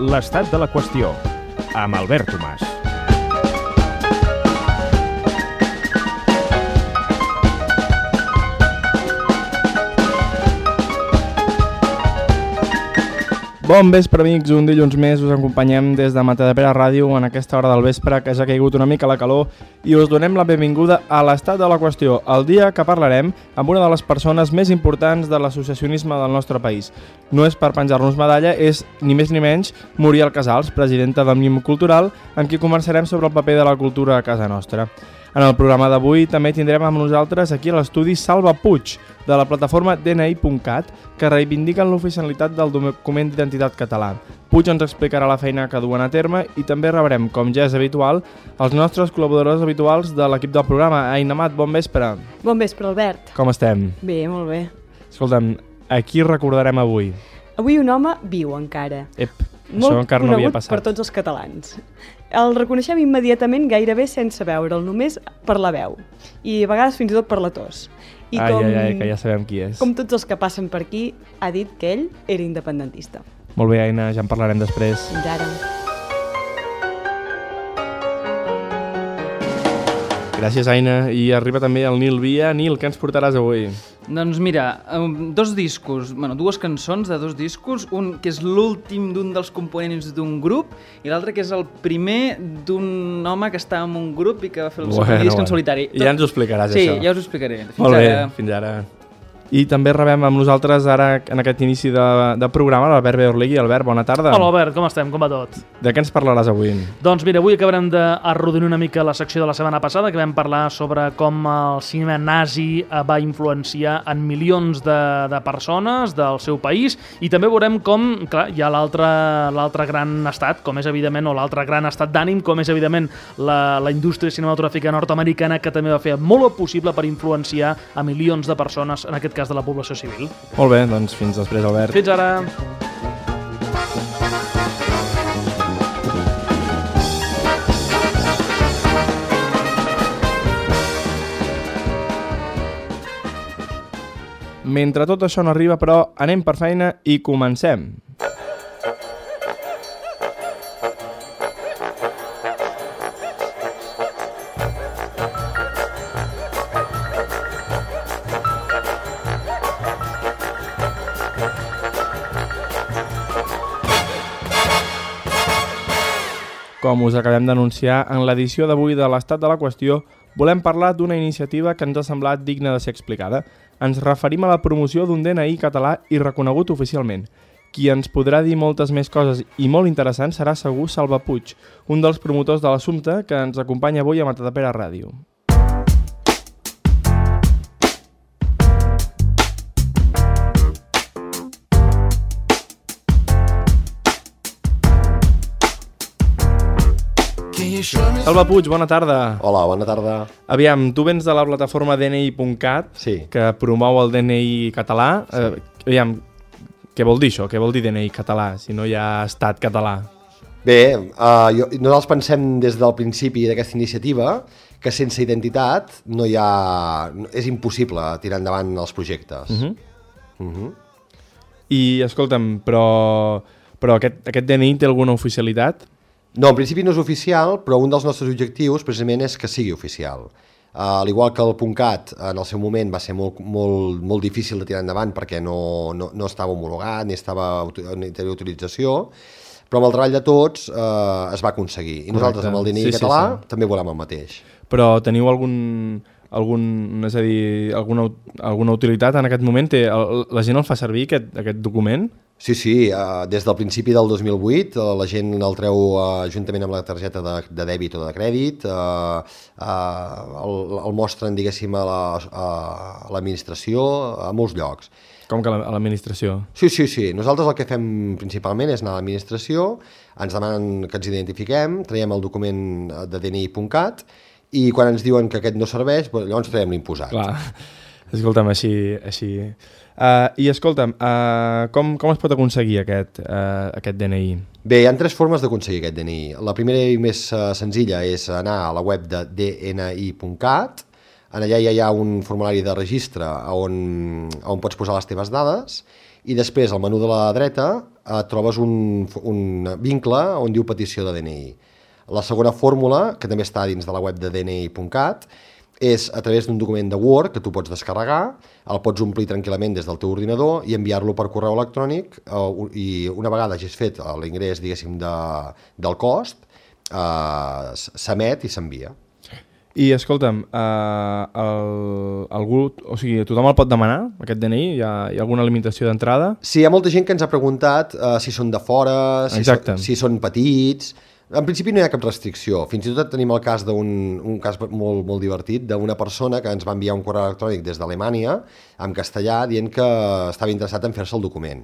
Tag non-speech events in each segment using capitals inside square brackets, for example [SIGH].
l'estat de la qüestió, amb Albert Tomàs. Bon vespre, amics. Un dilluns més us acompanyem des de Matadepera Ràdio en aquesta hora del vespre que ja ha caigut una mica la calor i us donem la benvinguda a l'estat de la qüestió, el dia que parlarem amb una de les persones més importants de l'associacionisme del nostre país. No és per penjar-nos medalla, és ni més ni menys Muriel Casals, presidenta d'Òmnium Cultural, amb qui conversarem sobre el paper de la cultura a casa nostra. En el programa d'avui també tindrem amb nosaltres aquí a l'estudi Salva Puig, de la plataforma DNI.cat, que reivindiquen l'oficialitat del document d'identitat català. Puig ens explicarà la feina que duen a terme i també rebrem, com ja és habitual, els nostres col·laboradors habituals de l'equip del programa. Aina Mat, bon vespre. Bon vespre, Albert. Com estem? Bé, molt bé. Escolta'm, a qui recordarem avui? Avui un home viu encara. Ep, molt això encara no havia passat. per tots els catalans. El reconeixem immediatament gairebé sense veure'l, només per la veu. I a vegades fins i tot per la tos. I ai, ai, ai, que ja sabem qui és. com tots els que passen per aquí, ha dit que ell era independentista. Molt bé, Aina, ja en parlarem després. Fins ara. Gràcies, Aina. I arriba també el Nil Via. Nil, què ens portaràs avui? Doncs mira, dos discos, bueno, dues cançons de dos discos, un que és l'últim d'un dels components d'un grup i l'altre que és el primer d'un home que està en un grup i que va fer el seu primer disc en solitari. I ja ens ho explicaràs, sí, això. ja us ho explicaré. Fins Molt bé, ara. fins ara. I també rebem amb nosaltres ara, en aquest inici de, de programa, l'Albert Beorlegui. Albert, bona tarda. Hola Albert, com estem? Com va tot? De què ens parlaràs avui? Doncs mira, avui acabarem d'arrodonir una mica la secció de la setmana passada, que vam parlar sobre com el cinema nazi va influenciar en milions de, de persones del seu país i també veurem com, clar, hi ha l'altre gran estat, com és evidentment, o l'altre gran estat d'ànim, com és evidentment la, la indústria cinematogràfica nord-americana, que també va fer molt possible per influenciar a milions de persones, en aquest cas de la població civil. Molt bé, doncs fins després, Albert. Fins ara! Mentre tot això no arriba, però, anem per feina i comencem. Com us acabem d'anunciar, en l'edició d'avui de l'Estat de la Qüestió volem parlar d'una iniciativa que ens ha semblat digna de ser explicada. Ens referim a la promoció d'un DNI català i reconegut oficialment. Qui ens podrà dir moltes més coses i molt interessants serà segur Salva Puig, un dels promotors de l'assumpte que ens acompanya avui a Matadepera Ràdio. Salva Puig, bona tarda. Hola, bona tarda. Aviam, tu vens de la plataforma DNI.cat, Sí. que promou el DNI català. Sí. Eh, aviam, què vol dir això? Què vol dir DNI català, si no hi ha estat català? Bé, uh, jo, nosaltres pensem des del principi d'aquesta iniciativa que sense identitat no hi ha... és impossible tirar endavant els projectes. Uh -huh. Uh -huh. I, escolta'm, però, però aquest, aquest DNI té alguna oficialitat? No, en principi no és oficial, però un dels nostres objectius precisament és que sigui oficial. Uh, al igual que el .cat en el seu moment va ser molt, molt, molt difícil de tirar endavant perquè no, no, no estava homologat ni estava ni tenia autorització, però amb el treball de tots uh, es va aconseguir. I nosaltres amb el DNI Sí, sí, català sí. també volem el mateix. Però teniu algun, algun, és a dir, alguna, alguna utilitat en aquest moment? Té, el, la gent el fa servir, aquest, aquest document? Sí, sí, uh, des del principi del 2008 uh, la gent el treu uh, juntament amb la targeta de, de dèbit o de crèdit, uh, uh, el, el mostren, diguéssim, a la- a l'administració, a molts llocs. Com que a l'administració? Sí, sí, sí. Nosaltres el que fem principalment és anar a l'administració, ens demanen que ens identifiquem, traiem el document de DNI.cat i quan ens diuen que aquest no serveix, doncs llavors traiem l'imposat. Clar, escolta'm, així... així. Uh, I escolta'm, uh, com, com es pot aconseguir aquest, uh, aquest DNI? Bé, hi ha tres formes d'aconseguir aquest DNI. La primera i més uh, senzilla és anar a la web de dni.cat, en allà ja hi ha un formulari de registre on, on pots posar les teves dades i després al menú de la dreta eh, trobes un, un vincle on diu petició de DNI. La segona fórmula, que també està dins de la web de dni.cat, és a través d'un document de Word que tu pots descarregar, el pots omplir tranquil·lament des del teu ordinador i enviar-lo per correu electrònic eh, i una vegada hagis fet l'ingrés, diguéssim, de, del cost, eh, s'emet i s'envia. I escolta'm, eh, el, algú, o sigui, tothom el pot demanar, aquest DNI? Hi ha, hi ha alguna limitació d'entrada? Sí, hi ha molta gent que ens ha preguntat eh, si són de fora, si, Exacte. són, si són petits... En principi no hi ha cap restricció. Fins i tot tenim el cas d'un un cas molt, molt divertit d'una persona que ens va enviar un correu electrònic des d'Alemanya en castellà dient que estava interessat en fer-se el document.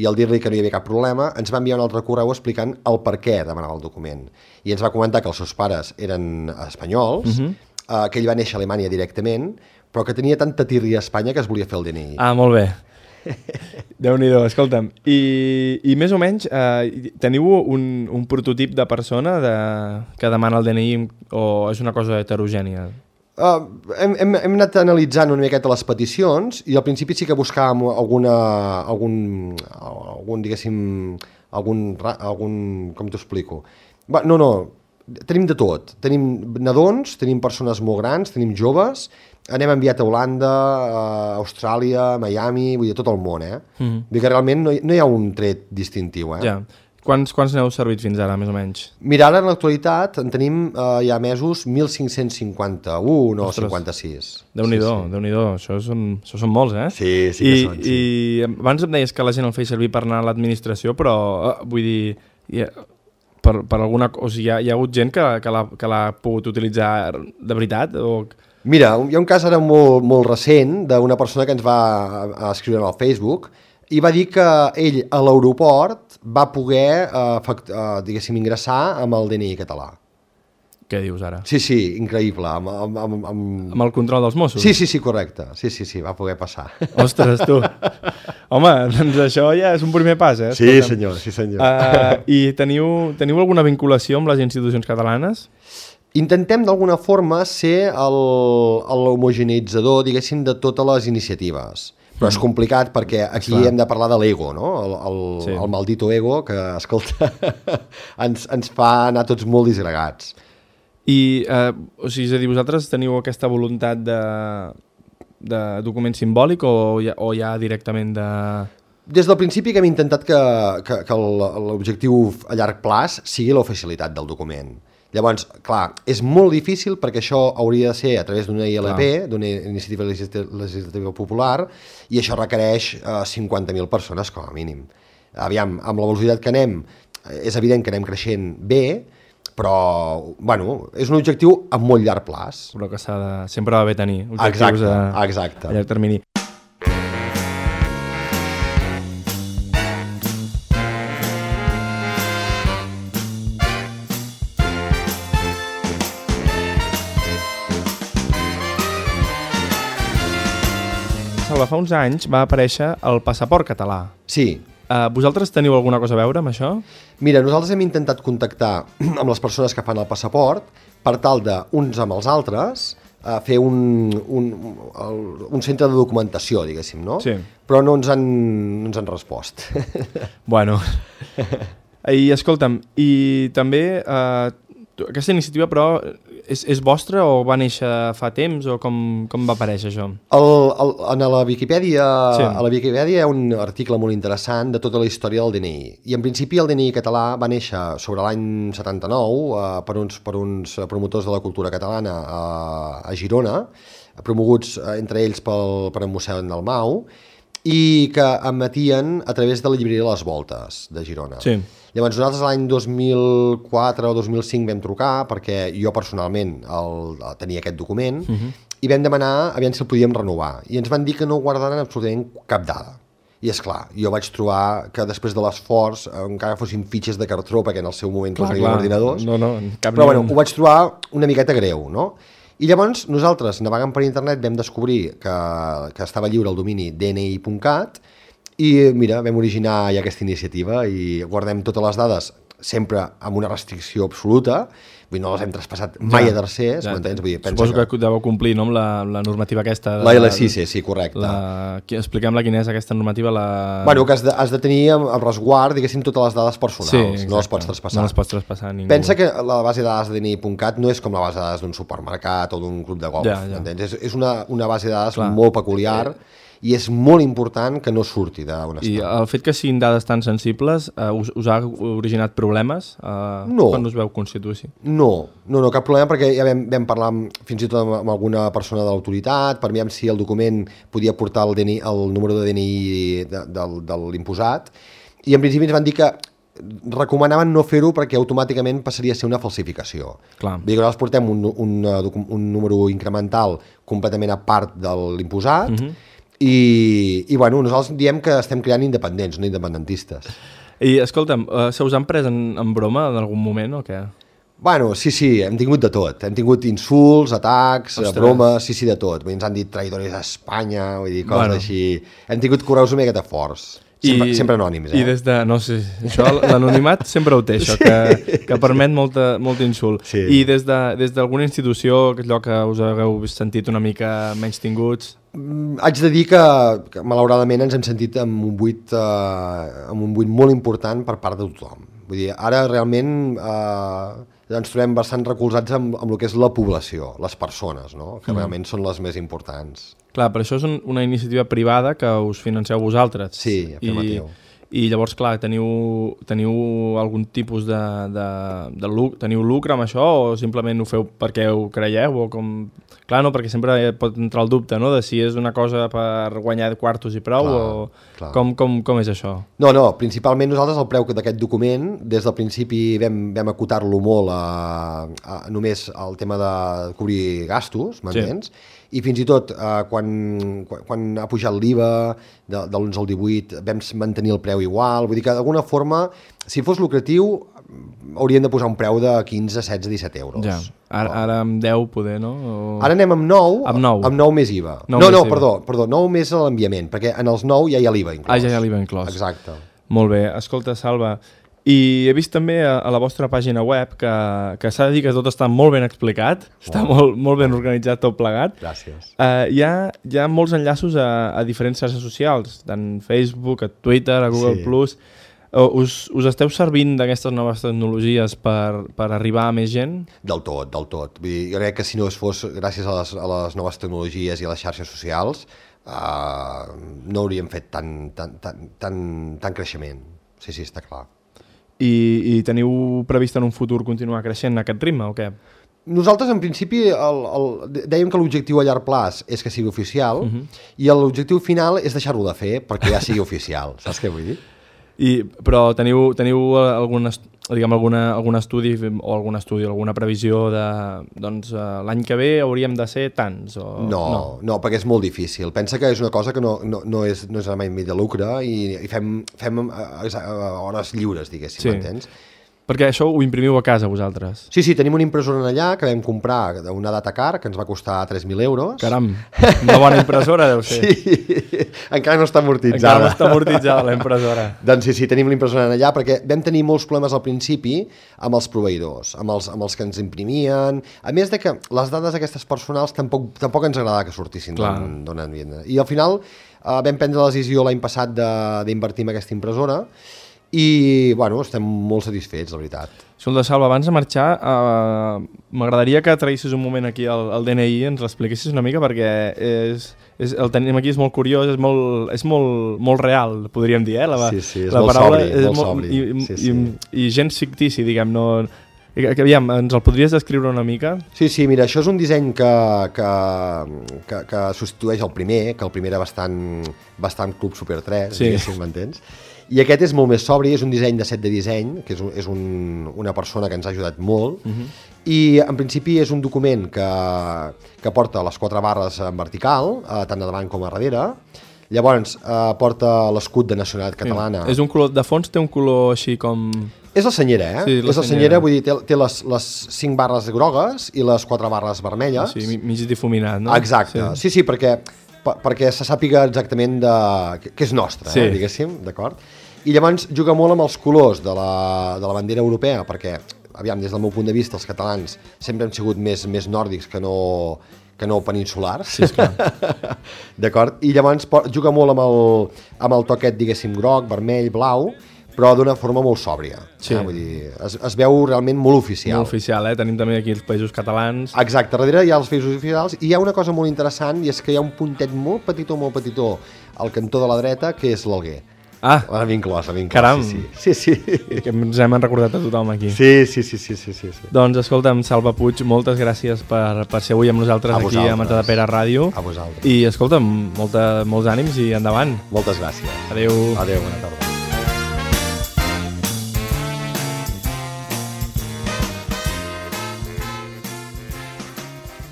I al dir-li que no hi havia cap problema, ens va enviar un altre correu explicant el per què demanava el document. I ens va comentar que els seus pares eren espanyols, uh -huh. eh, que ell va néixer a Alemanya directament, però que tenia tanta tirria a Espanya que es volia fer el DNI. Ah, molt bé. Déu-n'hi-do, escolta'm. I, I més o menys, eh, teniu un, un prototip de persona de, que demana el DNI o és una cosa heterogènia? Uh, hem, hem, hem anat analitzant una miqueta les peticions i al principi sí que buscàvem alguna, algun, algun diguéssim, algun, algun com t'ho explico? Va, no, no, tenim de tot. Tenim nadons, tenim persones molt grans, tenim joves, anem enviat a Holanda, a Austràlia, Miami, vull dir, a tot el món, eh? Mm -hmm. Vull dir que realment no hi, no hi ha un tret distintiu, eh? Ja. Quants, quants n'heu servit fins ara, més o menys? Mira, ara en l'actualitat en tenim eh, ja mesos 1.551 o 56. Déu-n'hi-do, sí, sí. Déu-n'hi-do. Això, són, això són molts, eh? Sí, sí que I, són, sí. I abans em deies que la gent el feia servir per anar a l'administració, però eh, vull dir... Ja, per, per alguna cosa... O sigui, hi ha, hi ha hagut gent que, que l'ha pogut utilitzar de veritat? O... Mira, hi ha un cas ara molt, molt recent d'una persona que ens va escriure al Facebook i va dir que ell a l'aeroport va poder, eh, eh, diguéssim, ingressar amb el DNI català. Què dius ara? Sí, sí, increïble. Amb, amb, amb, amb... Amb el control dels Mossos? Sí, sí, sí, correcte. Sí, sí, sí, va poder passar. Ostres, tu. Home, doncs això ja és un primer pas, eh? Sí, Escolta'm. senyor, sí, senyor. Uh, I teniu, teniu alguna vinculació amb les institucions catalanes? Intentem d'alguna forma ser l'homogeneitzador, diguéssim, de totes les iniciatives. Però és complicat perquè aquí Clar. hem de parlar de l'ego, no? El, el, Sí. el maldito ego que, escolta, [LAUGHS] ens, ens fa anar tots molt disgregats. I, eh, o sigui, és a dir, vosaltres teniu aquesta voluntat de, de document simbòlic o ja, o ja directament de... Des del principi que hem intentat que, que, que l'objectiu a llarg plaç sigui l'oficialitat del document. Llavors, clar, és molt difícil perquè això hauria de ser a través d'una ILP, d'una iniciativa legislati- legislativa popular, i això requereix eh, 50.000 persones com a mínim. Aviam, amb la velocitat que anem, eh, és evident que anem creixent bé, però, bueno, és un objectiu a molt llarg plaç. Però que s'ha de... sempre va bé tenir objectius Exacte, a, exacte. a llarg termini. Salva, fa uns anys va aparèixer el passaport català. Sí, Uh, vosaltres teniu alguna cosa a veure amb això? Mira, nosaltres hem intentat contactar [CLEARS THROAT] amb les persones que fan el passaport per tal de, uns amb els altres, a fer un, un, un centre de documentació, diguéssim, no? Sí. Però no ens han, no ens han respost. Bueno. [LAUGHS] I escolta'm, i també eh, aquesta iniciativa, però, és, és vostra o va néixer fa temps o com, com va aparèixer això? El, el, en la Viquipèdia, Sí. a la Viquipèdia hi ha un article molt interessant de tota la història del DNI. I en principi el DNI català va néixer sobre l'any 79 eh, per, uns, per uns promotors de la cultura catalana a, a Girona, promoguts eh, entre ells pel, per en mossèn Dalmau, i que emetien a través de la llibreria Les Voltes de Girona. Sí. Llavors nosaltres l'any 2004 o 2005 vam trucar perquè jo personalment el, el tenia aquest document uh -huh. i vam demanar aviam si el podíem renovar i ens van dir que no guardaran absolutament cap dada. I és clar, jo vaig trobar que després de l'esforç, eh, encara fossin fitxes de cartró, perquè en el seu moment tots no ordinadors, No, no, cap però bueno, ho vaig trobar una miqueta greu, no? I llavors nosaltres, navegant per internet, vam descobrir que, que estava lliure el domini dni.cat i mira, vam originar ja aquesta iniciativa i guardem totes les dades sempre amb una restricció absoluta. Vull dir, no les hem traspassat mai a tercers, ja, m'entens? Vull dir, pensa Suposo que... que deveu complir no, amb la, la normativa aquesta. de- La L6, sí, correcte. La... Expliquem-la quina és aquesta normativa. La... Bueno, que has de, has de tenir amb, amb resguard, diguéssim, totes les dades personals. sí, no les pots traspassar. No les pots traspassar a ningú. Pensa que la base de dades de DNI.cat no és com la base de dades d'un supermercat o d'un club de golf, Ja, ja. És, és una, una base de dades Clar. molt peculiar i és molt important que no surti d'un I estat. el fet que siguin dades tan sensibles eh, us, us ha originat problemes eh, No. quan us veu constituir? No, no, no, cap problema perquè ja vam, vam parlar amb, fins i tot amb, amb alguna persona de l'autoritat per veure si el document podia portar el, DNI, el número de DNI de, de, de l'imposat i en principi ens van dir que recomanaven no fer-ho perquè automàticament passaria a ser una falsificació. Clar. Vull dir que nosaltres portem un, un, eh, docu- un número incremental completament a part de l'imposat Mhm. I, i bueno, nosaltres diem que estem creant independents, no independentistes. I escolta'm, eh, se us han pres en, en broma en algun moment o què? Bueno, sí, sí, hem tingut de tot. Hem tingut insults, atacs, Ostres. Bromes, sí, sí, de tot. Vull dir, ens han dit traïdors a Espanya, vull dir, coses Bueno. així. Hem tingut correus una miqueta forts. Sempre, I, sempre anònims, eh? I des de... No sé, això l'anonimat sempre ho té, això, que, que permet molta, molt insult. Sí. I des de- des d'alguna de, institució, allò que us hagueu sentit una mica menys tinguts... Mm, Haig de dir que, que malauradament ens hem sentit amb un buit, eh, amb un buit molt important per part de tothom. Vull dir, ara realment eh, ens trobem bastant recolzats amb, amb el que és la població, les persones, no? que mm. realment són les més importants. Clar, però això és un, una iniciativa privada que us financeu vosaltres. Sí, afirmatiu. I, i llavors, clar, teniu, teniu algun tipus de, de, de lucre, teniu lucre amb això o simplement ho feu perquè ho creieu o com... Clar, no, perquè sempre pot entrar el dubte, no?, de si és una cosa per guanyar quartos i prou Clar, o clar. com, com, com és això? No, no, principalment nosaltres el preu d'aquest document, des del principi vam, vam acotar-lo molt a, a només al tema de cobrir gastos, m'entens? Sí. I fins i tot eh, quan, quan, quan ha pujat l'IVA de, de l'11 al 18 vam mantenir el preu igual, vull dir que d'alguna forma, si fos lucratiu, hauríem de posar un preu de 15, 16, 17 euros. Ja, ara, ara amb 10 poder, no? O... Ara anem amb 9, Amb nou. amb 9 més IVA. Nou no, més no, IVA. perdó, perdó, 9 més l'enviament, perquè en els 9 ja hi ha l'IVA inclòs. Ah, ja hi ha l'IVA inclòs. Exacte. Molt bé, escolta, Salva, i he vist també a, a la vostra pàgina web que, que s'ha de dir que tot està molt ben explicat, està molt, molt ben organitzat tot plegat. Gràcies. Uh, hi, ha, hi ha molts enllaços a, a diferents xarxes socials, tant Facebook, a Twitter, a Google+. Sí. Plus. Uh, us, us esteu servint d'aquestes noves tecnologies per, per arribar a més gent? Del tot, del tot. Vull dir, jo crec que si no es fos gràcies a les, a les noves tecnologies i a les xarxes socials, uh, no hauríem fet tant, tant, tant, tant, tant creixement. Sí, sí, està clar. I, I teniu previst en un futur continuar creixent a aquest ritme o què? Nosaltres, en principi, el, el, dèiem que l'objectiu a llarg plaç és que sigui oficial uh -huh. i l'objectiu final és deixar-lo de fer perquè ja sigui oficial. [LAUGHS] Saps què vull dir? I, però teniu, teniu algun, est- diguem, alguna, algun estudi o algun estudi, alguna previsió de doncs, uh, l'any que ve hauríem de ser tants? O... No, no, no, perquè és molt difícil. Pensa que és una cosa que no, no, no és, no és mai mig de lucre i, i fem, fem eh, eh, hores lliures, diguéssim, Sí. m'entens? Perquè això ho imprimiu a casa vosaltres. Sí, sí, tenim una impressora allà que vam comprar d'una datacar que ens va costar 3.000 euros. Caram, [LAUGHS] una bona impressora deu ser. Sí, encara no està amortitzada. Encara no està amortitzada la impressora. [LAUGHS] Doncs sí, sí, tenim l'impressora allà perquè vam tenir molts problemes al principi amb els proveïdors, amb els, amb els que ens imprimien, a més de que les dades aquestes personals tampoc, tampoc ens agradava que sortissin d'on de- I al final eh, vam prendre la decisió l'any passat de- d'invertir en aquesta impressora i, bueno, estem molt satisfets, la veritat. Escolta, Salva, abans de marxar, uh, m'agradaria que traïssis un moment aquí al, al DNI ens l'expliquessis una mica perquè és, és, el tenim aquí és molt curiós, és molt, és molt, molt real, podríem dir, eh? La, Sí, sí, és la molt paraula sobri, és molt sobri. I, Sí, sí. i, i gens fictici, diguem, no... Aviam, ens el podries descriure una mica? Sí, sí, mira, això és un disseny que, que, que, que substitueix el primer, que el primer era bastant, bastant Club Super 3, Sí. sí. diguéssim, m'entens? I aquest és molt més sobri, és un disseny de set de disseny, que és, un, és un, una persona que ens ha ajudat molt, uh -huh. i en principi és un document que, que porta les quatre barres en vertical, eh, tant a davant com a darrere, llavors eh, porta l'escut de nacionalitat catalana. És un color, de fons té un color així com... És la senyera, eh? Sí, la és la senyera. senyera, vull dir, té, té les, les cinc barres grogues i les quatre barres vermelles. Sí, mi- mig difuminat, no? Exacte, sí, sí, sí perquè, per, perquè se sàpiga exactament de, que, que és nostre, Sí. eh, diguéssim, d'acord? I llavors juga molt amb els colors de la, de la bandera europea, perquè aviam, des del meu punt de vista, els catalans sempre hem sigut més, més nòrdics que no, que no peninsulars. Sí. [LAUGHS] D'acord? I llavors juga molt amb el, amb el toquet, diguéssim, groc, vermell, blau, però d'una forma molt sòbria. Sí. Eh? Vull dir, es, es veu realment molt oficial. Molt oficial, eh? Tenim també aquí els països catalans. Exacte, darrere hi ha els països oficials i hi ha una cosa molt interessant i és que hi ha un puntet molt petitó, molt petitó al cantó de la dreta, que és l'Alguer. Ah, L'ha inclòs, l'ha inclòs. Caram. Sí, sí. sí, sí. que ens hem recordat a tothom aquí. Sí, sí, sí, sí, sí, sí, sí. Doncs escolta'm, Salva Puig, moltes gràcies per, per ser avui amb nosaltres A aquí vosaltres. a Matadepera Ràdio. A vosaltres. I escolta'm, molta, molts ànims i endavant. Moltes gràcies. Adéu. Adéu, bona tarda.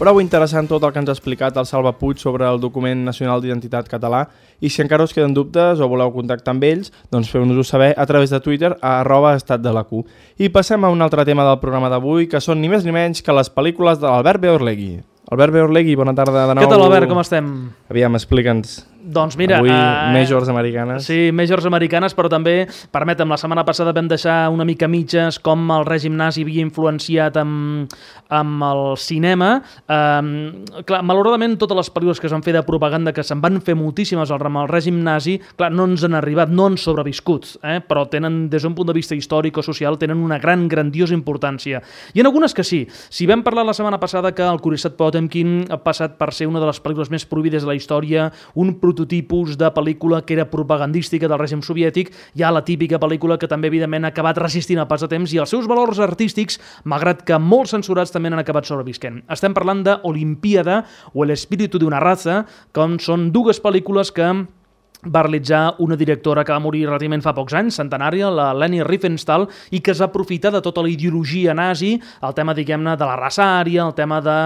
Prou interessant tot el que ens ha explicat el Salva Puig sobre el document nacional d'identitat català i si encara us queden dubtes o voleu contactar amb ells, doncs feu-nos-ho saber a través de Twitter a arroba estat de la Q. I passem a un altre tema del programa d'avui, que són ni més ni menys que les pel·lícules de l'Albert Beorlegui. Albert Beorlegui, bona tarda de nou. Què tal, Albert? Com estem? Aviam, explica'ns. Doncs mira... Avui, eh, majors americanes. Sí, majors americanes, però també, permetem, la setmana passada vam deixar una mica mitges com el règim nazi havia influenciat amb, amb el cinema. Um, clar, malauradament, totes les pel·lícules que es van fer de propaganda, que se'n van fer moltíssimes al, amb el règim nazi, clar, no ens han arribat, no han sobreviscut, eh? però tenen, des d'un punt de vista històric o social, tenen una gran, grandiosa importància. I en algunes que sí. Si vam parlar la setmana passada que el Curiosat Potemkin ha passat per ser una de les pel·lícules més prohibides de la història, un prototipus de pel·lícula que era propagandística del règim soviètic, hi ha la típica pel·lícula que també, evidentment, ha acabat resistint el pas de temps i els seus valors artístics, malgrat que molts censurats també han acabat sobrevisquent. Estem parlant de o El espíritu d'una raza, com són dues pel·lícules que va realitzar una directora que va morir relativament fa pocs anys, centenària, la Leni Riefenstahl, i que es va aprofitar de tota la ideologia nazi, el tema, diguem-ne, de la raça ària, el tema de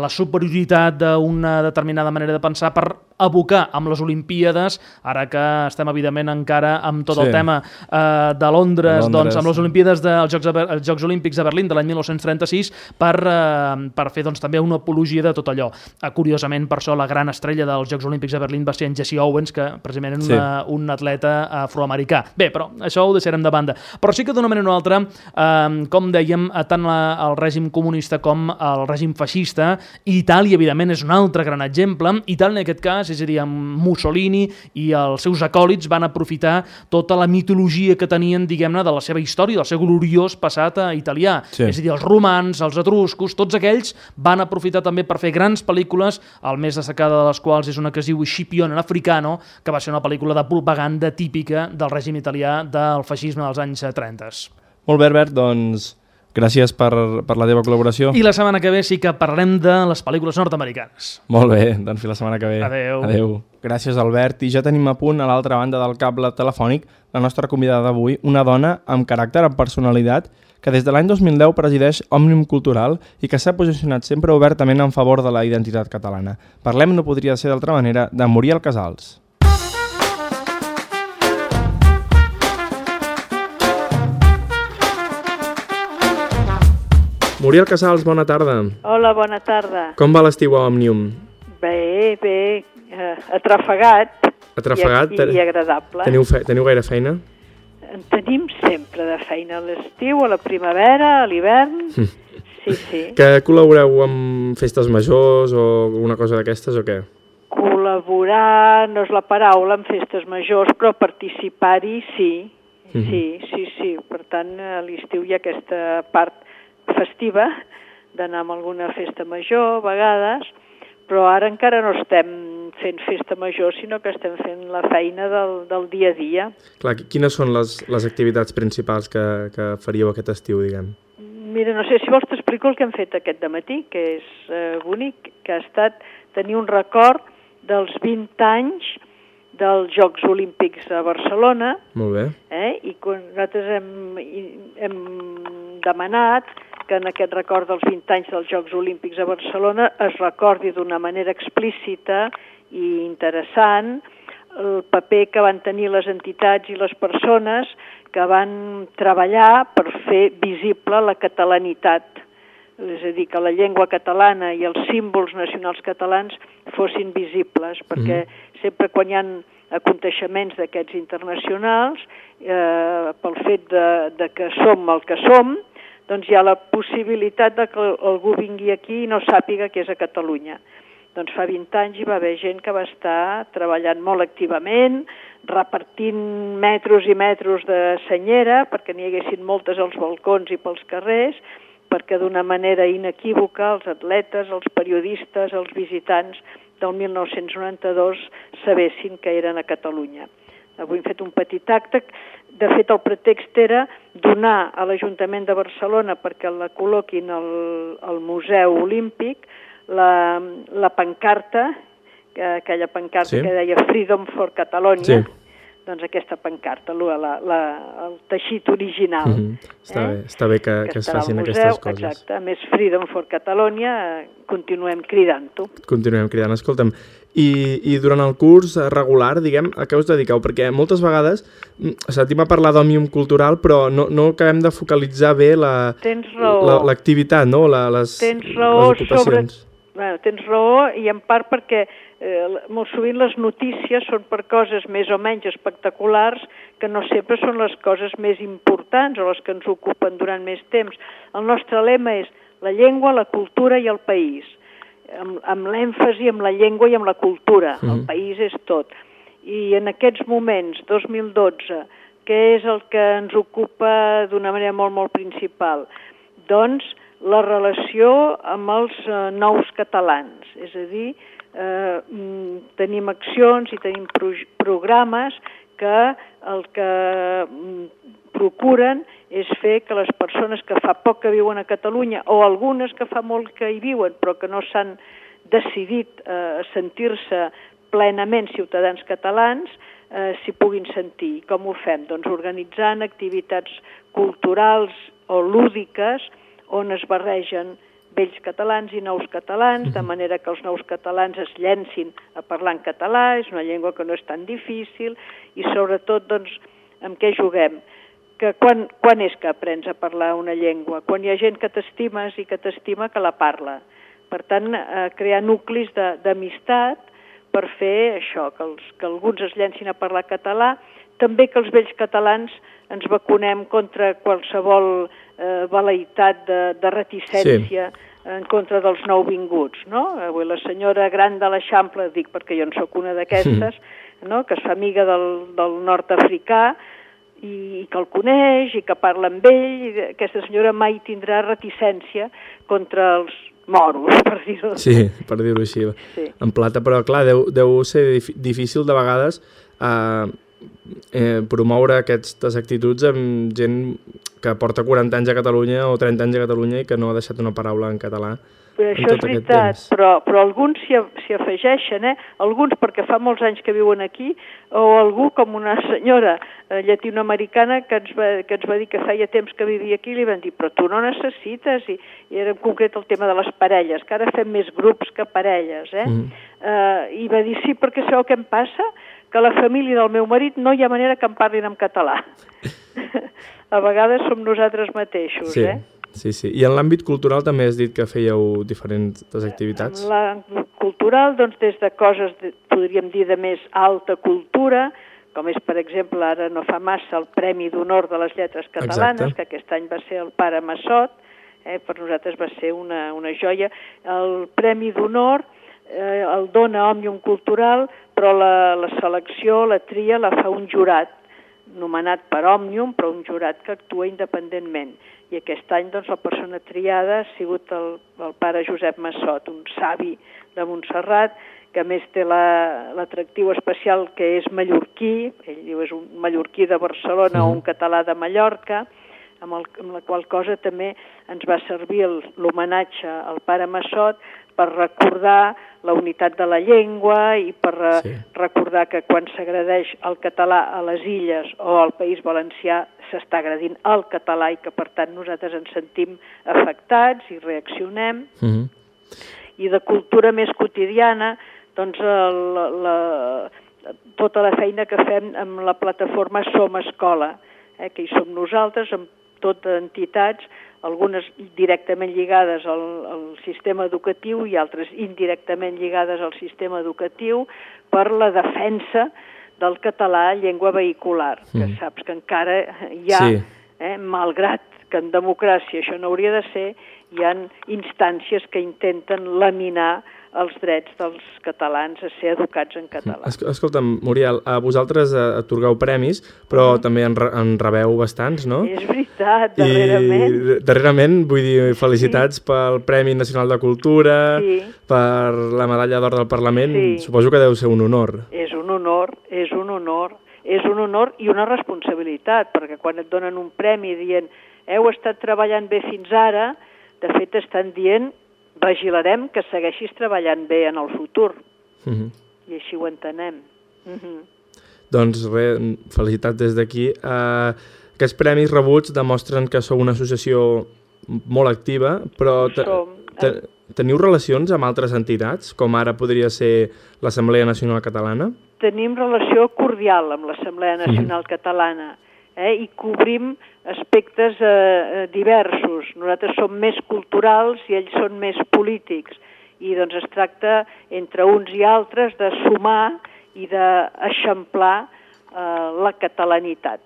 la superioritat d'una determinada manera de pensar per abocar amb les Olimpíades, ara que estem, evidentment, encara amb tot Sí. el tema eh, de Londres, Londres. doncs amb les Olimpíades dels Jocs, de els Jocs Olímpics de Berlín de l'any 1936 per, eh, per fer doncs, també una apologia de tot allò. Eh, curiosament, per això, la gran estrella dels Jocs Olímpics de Berlín va ser en Jesse Owens, que precisament era Sí. una, un atleta afroamericà. Bé, però això ho deixarem de banda. Però sí que d'una manera o una altra, eh, com dèiem, eh, tant la, el règim comunista com el règim feixista, Itàlia, evidentment, és un altre gran exemple. Itàlia, en aquest cas, és a dir, amb Mussolini i els seus acòlits van aprofitar tota la mitologia que tenien, diguem-ne, de la seva història, del seu gloriós passat a italià. Sí. És a dir, els romans, els etruscos, tots aquells van aprofitar també per fer grans pel·lícules, el més destacada de les quals és una que es diu Scipione l'Africano, que va ser una pel·lícula de propaganda típica del règim italià del feixisme dels anys eh, 30. Molt bé, Albert, doncs gràcies per, per la teva col·laboració. I la setmana que ve sí que parlarem de les pel·lícules nord-americanes. Molt bé, doncs fins la setmana que ve. Adeu. Adeu. Gràcies, Albert. I ja tenim a punt, a l'altra banda del cable telefònic, la nostra convidada d'avui, una dona amb caràcter, amb personalitat, que des de l'any 2010 presideix Òmnium Cultural i que s'ha posicionat sempre obertament en favor de la identitat catalana. Parlem, no podria ser d'altra manera, de Muriel Casals. Muriel Casals, bona tarda. Hola, bona tarda. Com va l'estiu a Òmnium? Bé, bé, eh, atrafegat, Atrafegat? I, i, i agradable. Teniu, fe teniu gaire feina? En tenim sempre de feina a l'estiu, a la primavera, a l'hivern. Sí, sí. Que col·laboreu amb festes majors o una cosa d'aquestes o què? Col·laborar no és la paraula en festes majors, però participar-hi sí. Sí, sí, sí. Per tant, a l'estiu hi ha aquesta part festiva d'anar a alguna festa major, a vegades, però ara encara no estem fent festa major, sinó que estem fent la feina del, del dia a dia. Clar, qui- quines són les, les activitats principals que, que faríeu aquest estiu, diguem? Mira, no sé, si vols t'explico el que hem fet aquest matí, que és eh, bonic, que ha estat tenir un record dels 20 anys dels Jocs Olímpics a Barcelona, Molt bé. eh? i nosaltres hem, hem demanat que en aquest record dels 20 anys dels Jocs Olímpics a Barcelona es recordi d'una manera explícita i interessant el paper que van tenir les entitats i les persones que van treballar per fer visible la catalanitat. És a dir, que la llengua catalana i els símbols nacionals catalans fossin visibles, perquè sempre quan hi ha aconteixements d'aquests internacionals, eh, pel fet de, de que som el que som, doncs hi ha la possibilitat de que algú vingui aquí i no sàpiga que és a Catalunya. Doncs fa 20 anys hi va haver gent que va estar treballant molt activament, repartint metros i metros de senyera perquè n'hi haguessin moltes als balcons i pels carrers, perquè d'una manera inequívoca els atletes, els periodistes, els visitants del 1992 sabessin que eren a Catalunya. Avui hem fet un petit acte. De fet, el pretext era donar a l'Ajuntament de Barcelona perquè la col·loquin al, al Museu Olímpic la, la pancarta, que, aquella pancarta Sí. que deia Freedom for Catalonia, Sí. doncs aquesta pancarta, la, la, la, el teixit original. Mhm. Està bé, està bé que, que es estarà al facin museu, aquestes coses. Exacte, a més Freedom for Catalonia, eh, continuem cridant-ho. Continuem cridant. Escolta'm, i, i durant el curs regular, diguem, a què us dediqueu? Perquè moltes vegades mm, sentim a parlar d'òmnium cultural, però no, no acabem de focalitzar bé la- raó. la- l'activitat, no? La, les, Tens raó les ocupacions. Bueno, tens raó i en part perquè eh, molt sovint les notícies són per coses més o menys espectaculars que no sempre són les coses més importants o les que ens ocupen durant més temps. El nostre lema és la llengua, la cultura i el país, amb, amb l'èmfasi amb la llengua i amb la cultura. Mm. El país és tot. I en aquests moments, 2012, què és el que ens ocupa d'una manera molt, molt principal? Doncs la relació amb els eh, nous catalans, és a dir, eh, mm, tenim accions i tenim pro programes que el que mm, procuren és fer que les persones que fa poc que viuen a Catalunya o algunes que fa molt que hi viuen però que no s'han decidit eh, sentir-se plenament ciutadans catalans eh, s'hi puguin sentir. Com ho fem? Doncs organitzant activitats culturals o lúdiques on es barregen vells catalans i nous catalans, de manera que els nous catalans es llencin a parlar en català, és una llengua que no és tan difícil, i sobretot, doncs, amb què juguem? Que quan, quan és que aprens a parlar una llengua? Quan hi ha gent que t'estimes i que t'estima que la parla. Per tant, eh, crear nuclis de- d'amistat per fer això, que, els, que alguns es llencin a parlar català, també que els vells catalans ens vacunem contra qualsevol eh, veleïtat de, de reticència sí. en contra dels nouvinguts, no? Avui la senyora gran de l'Eixample, dic perquè jo en sóc una d'aquestes, [LAUGHS] no? que fa amiga del, del nord-africà i, i que el coneix i que parla amb ell, i aquesta senyora mai tindrà reticència contra els moros, [LAUGHS] per dir-ho Sí, per dir-ho així. Sí. En plata, però clar, deu, deu ser dif difícil de vegades eh, eh, promoure aquestes actituds amb gent que porta 40 anys a Catalunya o 30 anys a Catalunya i que no ha deixat una paraula en català això és veritat, però, però alguns s'hi afegeixen, eh? Alguns perquè fa molts anys que viuen aquí, o algú com una senyora eh, llatinoamericana que ens, va, que ens va dir que feia temps que vivia aquí, i li van dir, però tu no necessites, i, i era en concret el tema de les parelles, que ara fem més grups que parelles, eh? Mhm. eh I va dir, sí, perquè sabeu què em passa? Que la família del meu marit no hi ha manera que em parlin en català. [LAUGHS] a vegades som nosaltres mateixos, Sí, eh? Sí, sí. I en l'àmbit cultural també has dit que fèieu diferents activitats. En l'àmbit cultural, doncs, des de coses, de, podríem dir, de més alta cultura, com és, per exemple, ara no fa massa el Premi d'Honor de les Lletres Catalanes, Exacte. que aquest any va ser el Pare Massot, eh, per nosaltres va ser una, una joia. El Premi d'Honor eh, el dona Òmnium Cultural, però la, la selecció, la tria, la fa un jurat, nomenat per Òmnium, però un jurat que actua independentment. I aquest any doncs, la persona triada ha sigut el, el pare Josep Massot, un savi de Montserrat, que més té la- l'atractiu especial que és mallorquí, ell diu és un mallorquí de Barcelona o un català de Mallorca, amb, el, amb la qual cosa també ens va servir l'homenatge al pare Massot per recordar la unitat de la llengua i per eh, Sí. recordar que quan s'agradeix el català a les illes o al País Valencià s'està agredint el català i que per tant nosaltres ens sentim afectats i reaccionem Mhm. i de cultura més quotidiana, doncs el, la, tota la feina que fem amb la plataforma Som Escola, eh, que hi som nosaltres, amb tot entitats, algunes directament lligades al, al sistema educatiu i altres indirectament lligades al sistema educatiu per la defensa del català llengua vehicular, que Mm. saps que encara hi ha, Sí. eh, malgrat que en democràcia això no hauria de ser, hi han instàncies que intenten laminar els drets dels catalans a ser educats en català. Es Escolta'm, Muriel, a vosaltres eh, atorgueu premis, però Mhm. també en, en rebeu bastants, no? És veritat, darrerament. I darrerament, vull dir, felicitats sí. pel Premi Nacional de Cultura, Sí. per la Medalla d'Or del Parlament, Sí. suposo que deu ser un honor. És un honor, és un honor, és un honor i una responsabilitat, perquè quan et donen un premi dient heu estat treballant bé fins ara, de fet estan dient vigilarem que segueixis treballant bé en el futur, Uh -huh. i així ho entenem. Uh -huh. Doncs res, felicitats des d'aquí. Uh, aquests premis rebuts demostren que sou una associació molt activa, però te, Som. te, teniu relacions amb altres entitats, com ara podria ser l'Assemblea Nacional Catalana? Tenim relació cordial amb l'Assemblea Nacional Catalana eh, i cobrim aspectes eh, eh, diversos. Nosaltres som més culturals i ells són més polítics i doncs es tracta entre uns i altres de sumar i d'eixamplar eh, la catalanitat.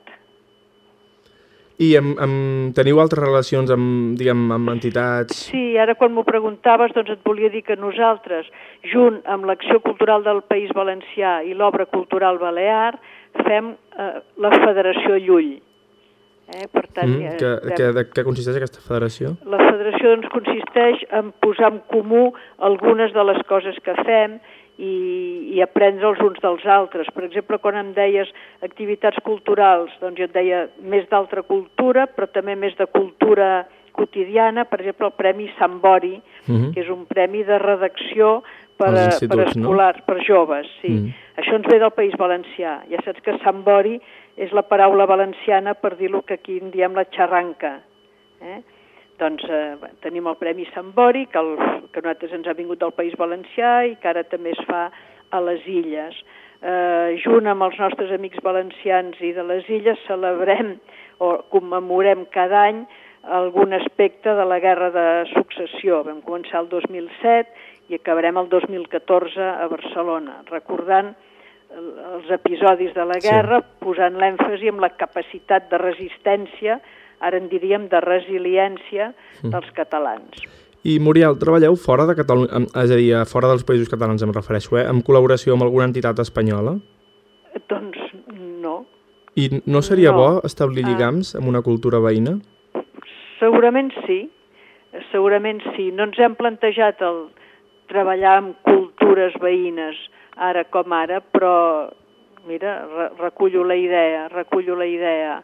I amb, amb, teniu altres relacions amb, diguem, amb entitats... Sí, ara quan m'ho preguntaves doncs et volia dir que nosaltres, junt amb l'Acció Cultural del País Valencià i l'Obra Cultural Balear, fem eh, la Federació Llull. Eh? Per tant, Mm, que, fem- que, de què consisteix aquesta federació? La federació doncs, consisteix en posar en comú algunes de les coses que fem i, i aprendre els uns dels altres. Per exemple, quan em deies activitats culturals, doncs jo et deia més d'altra cultura, però també més de cultura quotidiana, per exemple, el Premi Sant Bori, Mhm. que és un premi de redacció per, per instituts, no? escolars, per joves, sí. Mhm. Això ens ve del País Valencià. Ja saps que Sant Bori és la paraula valenciana per dir-lo que aquí en diem la xarranca. Eh? Doncs eh, tenim el Premi Sant Bori, que, el, que nosaltres ens ha vingut del País Valencià i que ara també es fa a les Illes. Eh, junt amb els nostres amics valencians i de les Illes celebrem o commemorem cada any algun aspecte de la Guerra de Successió. Vam començar el 2007 i acabarem el 2014 a Barcelona, recordant el- els episodis de la Sí. guerra, posant l'èmfasi en la capacitat de resistència, ara en diríem de resiliència, dels catalans. I, Muriel, treballeu fora de Catalunya, és a dir, fora dels països catalans em refereixo, eh? en col·laboració amb alguna entitat espanyola? Eh, Doncs no. I no seria No. bo establir Ah. lligams amb una cultura veïna? Segurament sí, segurament sí. No ens hem plantejat el treballar amb cultures veïnes ara com ara, però mira, re recullo la idea, recullo la idea.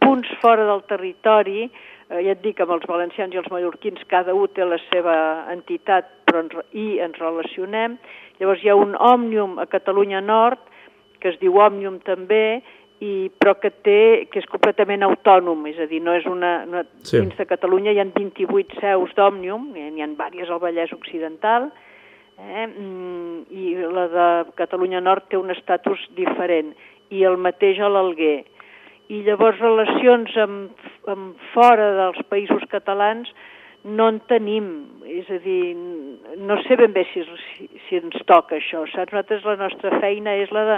Punts fora del territori, eh, ja et dic, amb els valencians i els mallorquins cada un té la seva entitat però ens, i ens relacionem. Llavors hi ha un Òmnium a Catalunya Nord, que es diu Òmnium també, i, però que, té, que és completament autònom, és a dir, no és una, una Sí. dins de Catalunya hi ha 28 seus d'Òmnium, n'hi ha- diverses al Vallès Occidental, eh? mm, i la de Catalunya Nord té un estatus diferent, i el mateix a l'Alguer. I llavors relacions amb, amb fora dels països catalans no en tenim, és a dir, no sé ben bé si, si, si ens toca això, saps? Nosaltres la nostra feina és la de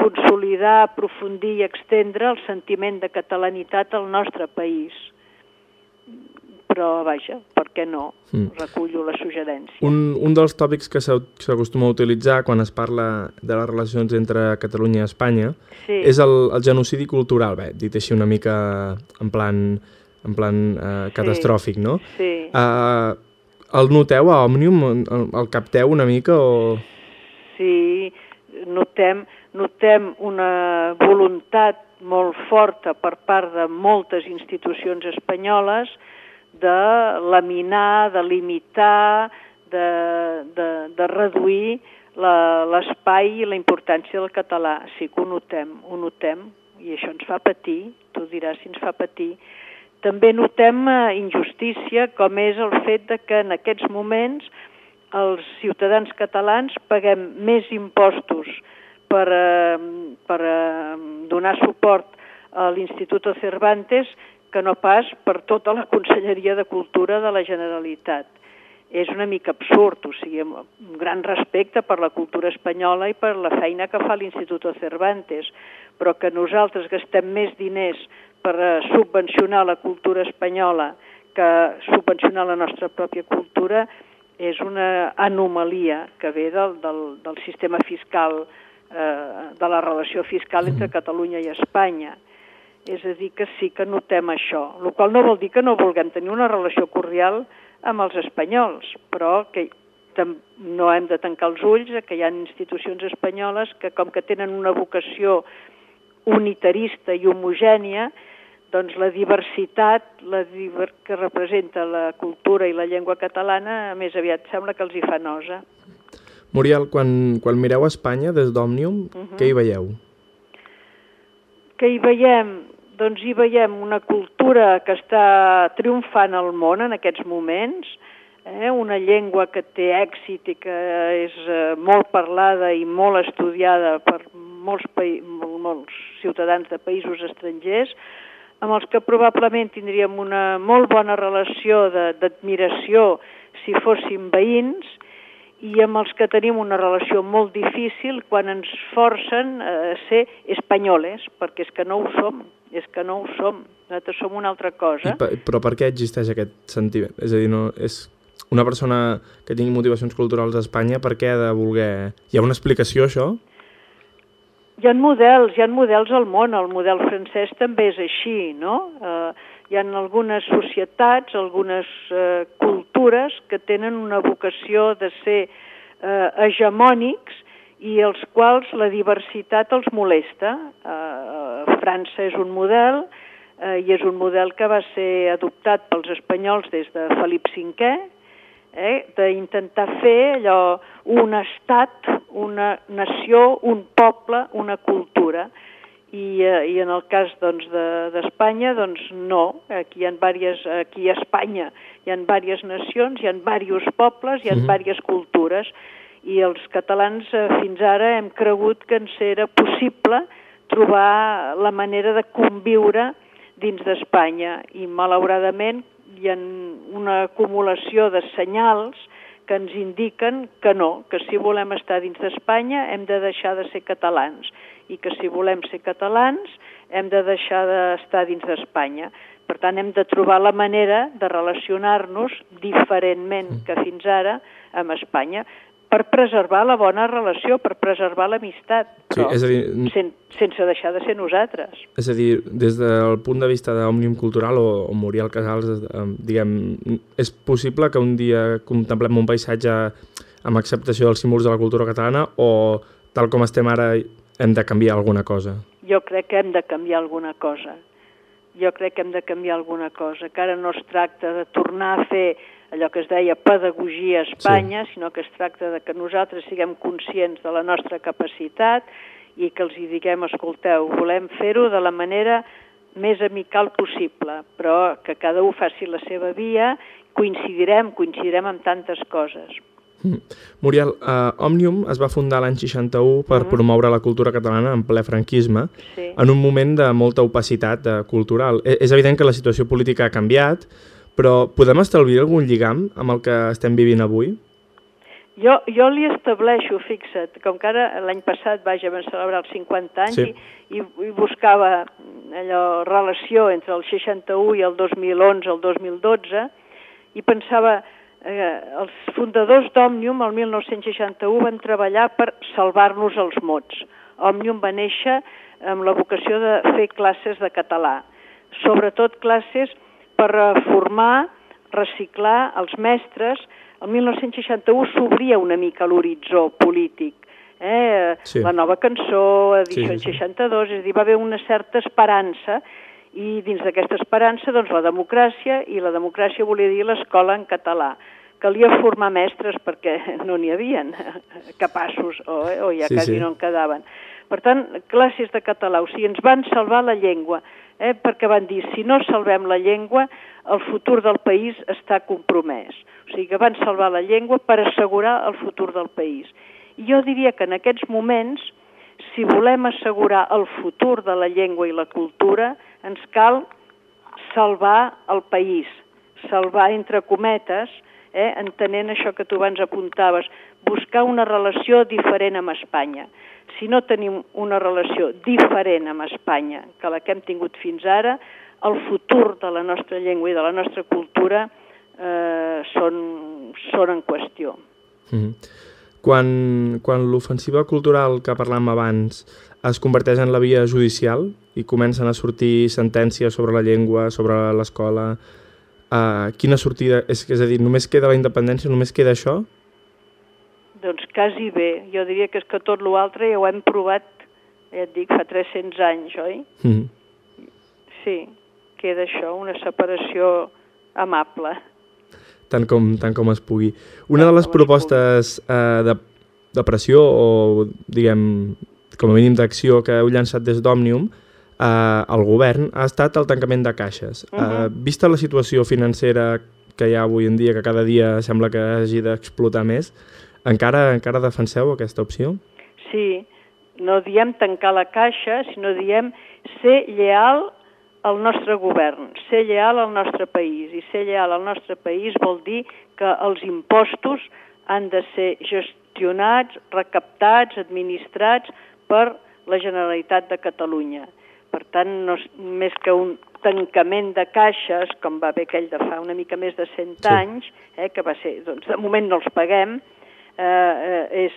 consolidar, aprofundir i extendre el sentiment de catalanitat al nostre país. Però, vaja, per què no? Mm. Recullo la suggerència. Un, un dels tòpics que s'acostuma a utilitzar quan es parla de les relacions entre Catalunya i Espanya Sí. és el, el genocidi cultural, bé, dit així una mica en plan, en plan eh, catastròfic, no? Sí. Uh, el noteu a Òmnium? El, el capteu una mica o...? Sí, notem, notem una voluntat molt forta per part de moltes institucions espanyoles de laminar, de limitar, de, de, de reduir l'espai i la importància del català. Sí que ho notem, ho notem, i això ens fa patir, tu diràs si ens fa patir. També notem eh, injustícia, com és el fet de que en aquests moments els ciutadans catalans paguem més impostos per, eh, per eh, donar suport a l'Institut Cervantes que no pas per tota la Conselleria de Cultura de la Generalitat. és una mica absurd, o sigui, un gran respecte per la cultura espanyola i per la feina que fa l'Institut Cervantes, però que nosaltres gastem més diners per eh, subvencionar la cultura espanyola que subvencionar la nostra pròpia cultura és una anomalia que ve del, del, del sistema fiscal, eh, de la relació fiscal entre Catalunya i Espanya. És a dir, que sí que notem això, el qual no vol dir que no vulguem tenir una relació cordial amb els espanyols, però que no hem de tancar els ulls a que hi ha institucions espanyoles que com que tenen una vocació unitarista i homogènia, doncs la diversitat la diver que representa la cultura i la llengua catalana més aviat sembla que els hi fa nosa. Muriel, quan, quan mireu Espanya des d'Òmnium, uh -huh. què hi veieu? Què hi veiem? Doncs hi veiem una cultura que està triomfant al món en aquests moments, eh? una llengua que té èxit i que és eh, molt parlada i molt estudiada per molts, mol, molts ciutadans de països estrangers, amb els que probablement tindríem una molt bona relació d'admiració si fóssim veïns, i amb els que tenim una relació molt difícil quan ens forcen a ser espanyoles, perquè és que no ho som, és que no ho som, nosaltres som una altra cosa. I, però per què existeix aquest sentiment? És a dir, no, és una persona que tingui motivacions culturals a Espanya, per què ha de voler... Hi ha una explicació, això? Hi ha models, hi ha models al món, el model francès també és així, no? Eh, hi ha algunes societats, algunes eh, cultures que tenen una vocació de ser eh, hegemònics i els quals la diversitat els molesta. Eh, França és un model eh, i és un model que va ser adoptat pels espanyols des de Felip V, eh, d'intentar fer allò, un estat, una nació, un poble, una cultura i, eh, i en el cas doncs, d'Espanya, de, doncs no, aquí hi ha diverses, aquí a Espanya hi ha diverses nacions, hi ha diversos pobles, hi ha diverses cultures, i els catalans eh, fins ara hem cregut que ens era possible trobar la manera de conviure dins d'Espanya, i malauradament hi ha una acumulació de senyals que ens indiquen que no, que si volem estar dins d'Espanya hem de deixar de ser catalans i que si volem ser catalans hem de deixar d'estar dins d'Espanya. Per tant, hem de trobar la manera de relacionar-nos diferentment mm. que fins ara amb Espanya per preservar la bona relació, per preservar l'amistat, però sí, és a dir, sen, sense deixar de ser nosaltres. És a dir, des del punt de vista d'Òmnium Cultural o, o Muriel Casals, eh, diguem, és possible que un dia contemplem un paisatge amb acceptació dels símbols de la cultura catalana o tal com estem ara hem de canviar alguna cosa? Jo crec que hem de canviar alguna cosa. Jo crec que hem de canviar alguna cosa, que ara no es tracta de tornar a fer allò que es deia pedagogia a Espanya, sí. sinó que es tracta de que nosaltres siguem conscients de la nostra capacitat i que els hi diguem, escolteu, volem fer-ho de la manera més amical possible, però que cada un faci la seva via, coincidirem, coincidirem amb tantes coses. Mm. Muriel, uh, Òmnium es va fundar l'any 61 per mm. promoure la cultura catalana en ple franquisme, sí. en un moment de molta opacitat uh, cultural. E és evident que la situació política ha canviat, però podem establir algun lligam amb el que estem vivint avui? Jo, jo li estableixo, fixa't, com que ara l'any passat, vaja, vam celebrar els 50 anys sí. i, i buscava allò, relació entre el 61 i el 2011, el 2012, i pensava, eh, els fundadors d'Òmnium el 1961 van treballar per salvar-nos els mots. Òmnium va néixer amb la vocació de fer classes de català, sobretot classes per formar, reciclar els mestres. El 1961 s'obria una mica l'horitzó polític. Eh? Sí. La nova cançó, edició sí, sí. 62, és a dir, va haver una certa esperança i dins d'aquesta esperança doncs, la democràcia, i la democràcia volia dir l'escola en català. Calia formar mestres perquè [LAUGHS] no n'hi havien [LAUGHS] capaços, o, eh, o ja sí, quasi sí. no en quedaven. Per tant, classes de català, o sigui, ens van salvar la llengua, eh, perquè van dir, si no salvem la llengua, el futur del país està compromès. O sigui, que van salvar la llengua per assegurar el futur del país. I jo diria que en aquests moments, si volem assegurar el futur de la llengua i la cultura, ens cal salvar el país, salvar entre cometes, eh? entenent això que tu abans apuntaves, buscar una relació diferent amb Espanya. Si no tenim una relació diferent amb Espanya que la que hem tingut fins ara, el futur de la nostra llengua i de la nostra cultura eh, són, són en qüestió. Mm -hmm. Quan, quan l'ofensiva cultural que parlàvem abans es converteix en la via judicial i comencen a sortir sentències sobre la llengua, sobre l'escola, uh, quina sortida... És, és a dir, només queda la independència, només queda això? Doncs quasi bé. Jo diria que és que tot l'altre ja ho hem provat, ja et dic, fa 300 anys, oi? Mm -hmm. Sí, queda això, una separació amable. Tant com, tant com es pugui. Una de les propostes eh, de, de pressió o, diguem, com a mínim d'acció que heu llançat des d'Òmnium eh, al govern ha estat el tancament de caixes. Uh -huh. eh, vista la situació financera que hi ha avui en dia, que cada dia sembla que hagi d'explotar més, encara encara defenseu aquesta opció? Sí, no diem tancar la caixa, sinó diem ser lleal al nostre govern, ser lleal al nostre país. I ser lleal al nostre país vol dir que els impostos han de ser gestionats, recaptats, administrats per la Generalitat de Catalunya. Per tant, no és més que un tancament de caixes, com va haver aquell de fa una mica més de 100 sí. anys, eh, que va ser, doncs de moment no els paguem, eh, eh, és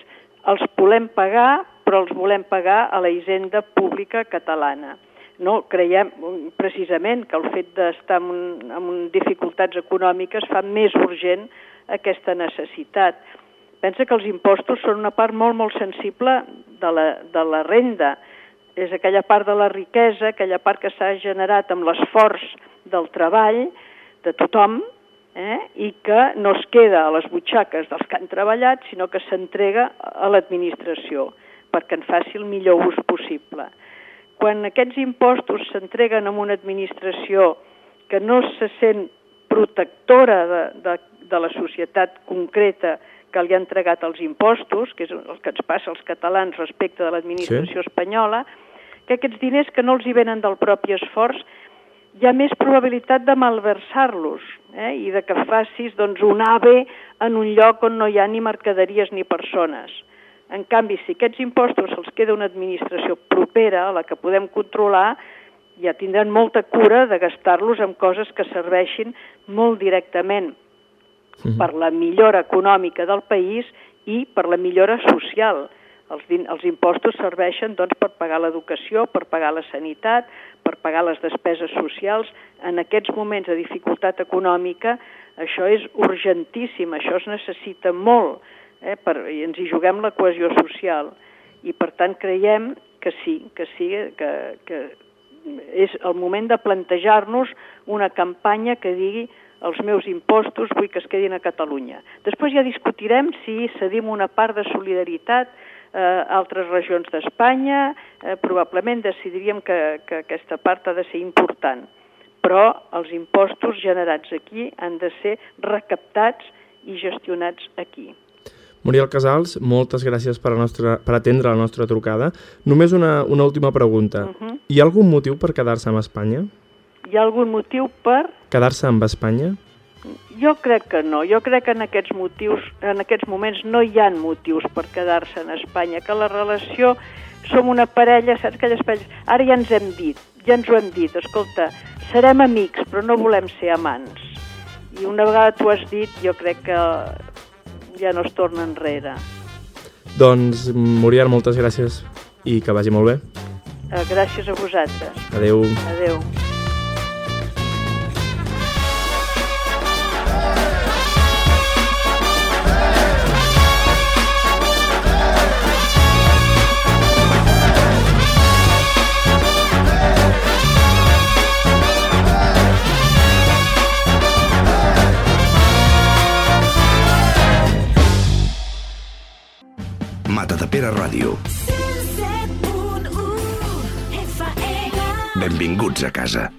els volem pagar, però els volem pagar a la hisenda pública catalana. No, creiem precisament que el fet d'estar en, en dificultats econòmiques fa més urgent aquesta necessitat. Pensa que els impostos són una part molt, molt sensible de la, de la renda, és aquella part de la riquesa, aquella part que s'ha generat amb l'esforç del treball de tothom, eh? i que no es queda a les butxaques dels que han treballat, sinó que s'entrega a l'administració perquè en faci el millor ús possible. Quan aquests impostos s'entreguen a una administració que no se sent protectora de, de, de la societat concreta que li ha entregat els impostos, que és el que ens passa als catalans respecte de l'administració sí. espanyola, que aquests diners que no els hi venen del propi esforç hi ha més probabilitat de malversar-los eh? i de que facis doncs, un AVE en un lloc on no hi ha ni mercaderies ni persones. En canvi, si aquests impostos se'ls queda una administració propera, a la que podem controlar, ja tindran molta cura de gastar-los en coses que serveixin molt directament per la millora econòmica del país i per la millora social. Els, els impostos serveixen doncs, per pagar l'educació, per pagar la sanitat, per pagar les despeses socials. En aquests moments de dificultat econòmica això és urgentíssim, això es necessita molt, eh, per, i ens hi juguem la cohesió social. I per tant creiem que sí, que sí, que, que és el moment de plantejar-nos una campanya que digui els meus impostos vull que es quedin a Catalunya. Després ja discutirem si cedim una part de solidaritat eh, altres regions d'Espanya, eh, probablement decidiríem que, que aquesta part ha de ser important, però els impostos generats aquí han de ser recaptats i gestionats aquí. Muriel Casals, moltes gràcies per, la nostra, per atendre la nostra trucada. Només una, una última pregunta. Uh -huh. Hi ha algun motiu per quedar-se amb Espanya? Hi ha algun motiu per... Quedar-se amb Espanya? Jo crec que no. Jo crec que en aquests motius, en aquests moments no hi han motius per quedar-se en Espanya, que la relació som una parella, saps aquelles parelles... Ara ja ens hem dit, ja ens ho hem dit, escolta, serem amics, però no volem ser amants. I una vegada t'ho has dit, jo crec que ja no es torna enrere. Doncs, Muriel, moltes gràcies i que vagi molt bé. Eh, gràcies a vosaltres. Adeu. Adeu. Matadepera Ràdio. Benvinguts a casa.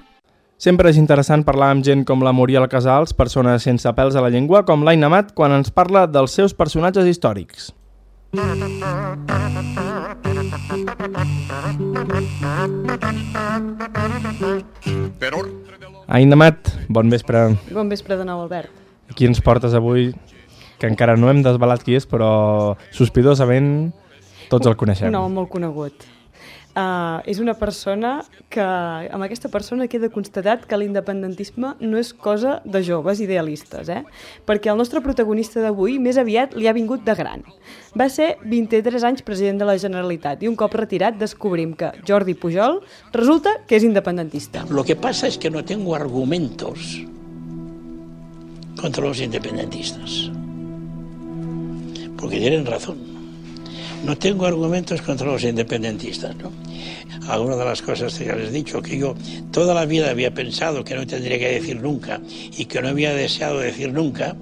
Sempre és interessant parlar amb gent com la Muriel Casals, persones sense pèls a la llengua, com l'Aina Mat, quan ens parla dels seus personatges històrics. Aina Mat, bon vespre. Bon vespre de nou, Albert. Aquí ens portes avui, que encara no hem desvelat qui és, però sospitosament tots el coneixem. No, molt conegut. Uh, és una persona que, amb aquesta persona queda constatat que l'independentisme no és cosa de joves idealistes, eh? perquè el nostre protagonista d'avui més aviat li ha vingut de gran. Va ser 23 anys president de la Generalitat i un cop retirat descobrim que Jordi Pujol resulta que és independentista. Lo que pasa es que no tengo argumentos contra los independentistas. Porque tienen razón. No tengo argumentos contra los independentistas, ¿no? Alguna de las cosas que ya les he dicho, que yo toda la vida había pensado que no tendría que decir nunca y que no había deseado decir nunca,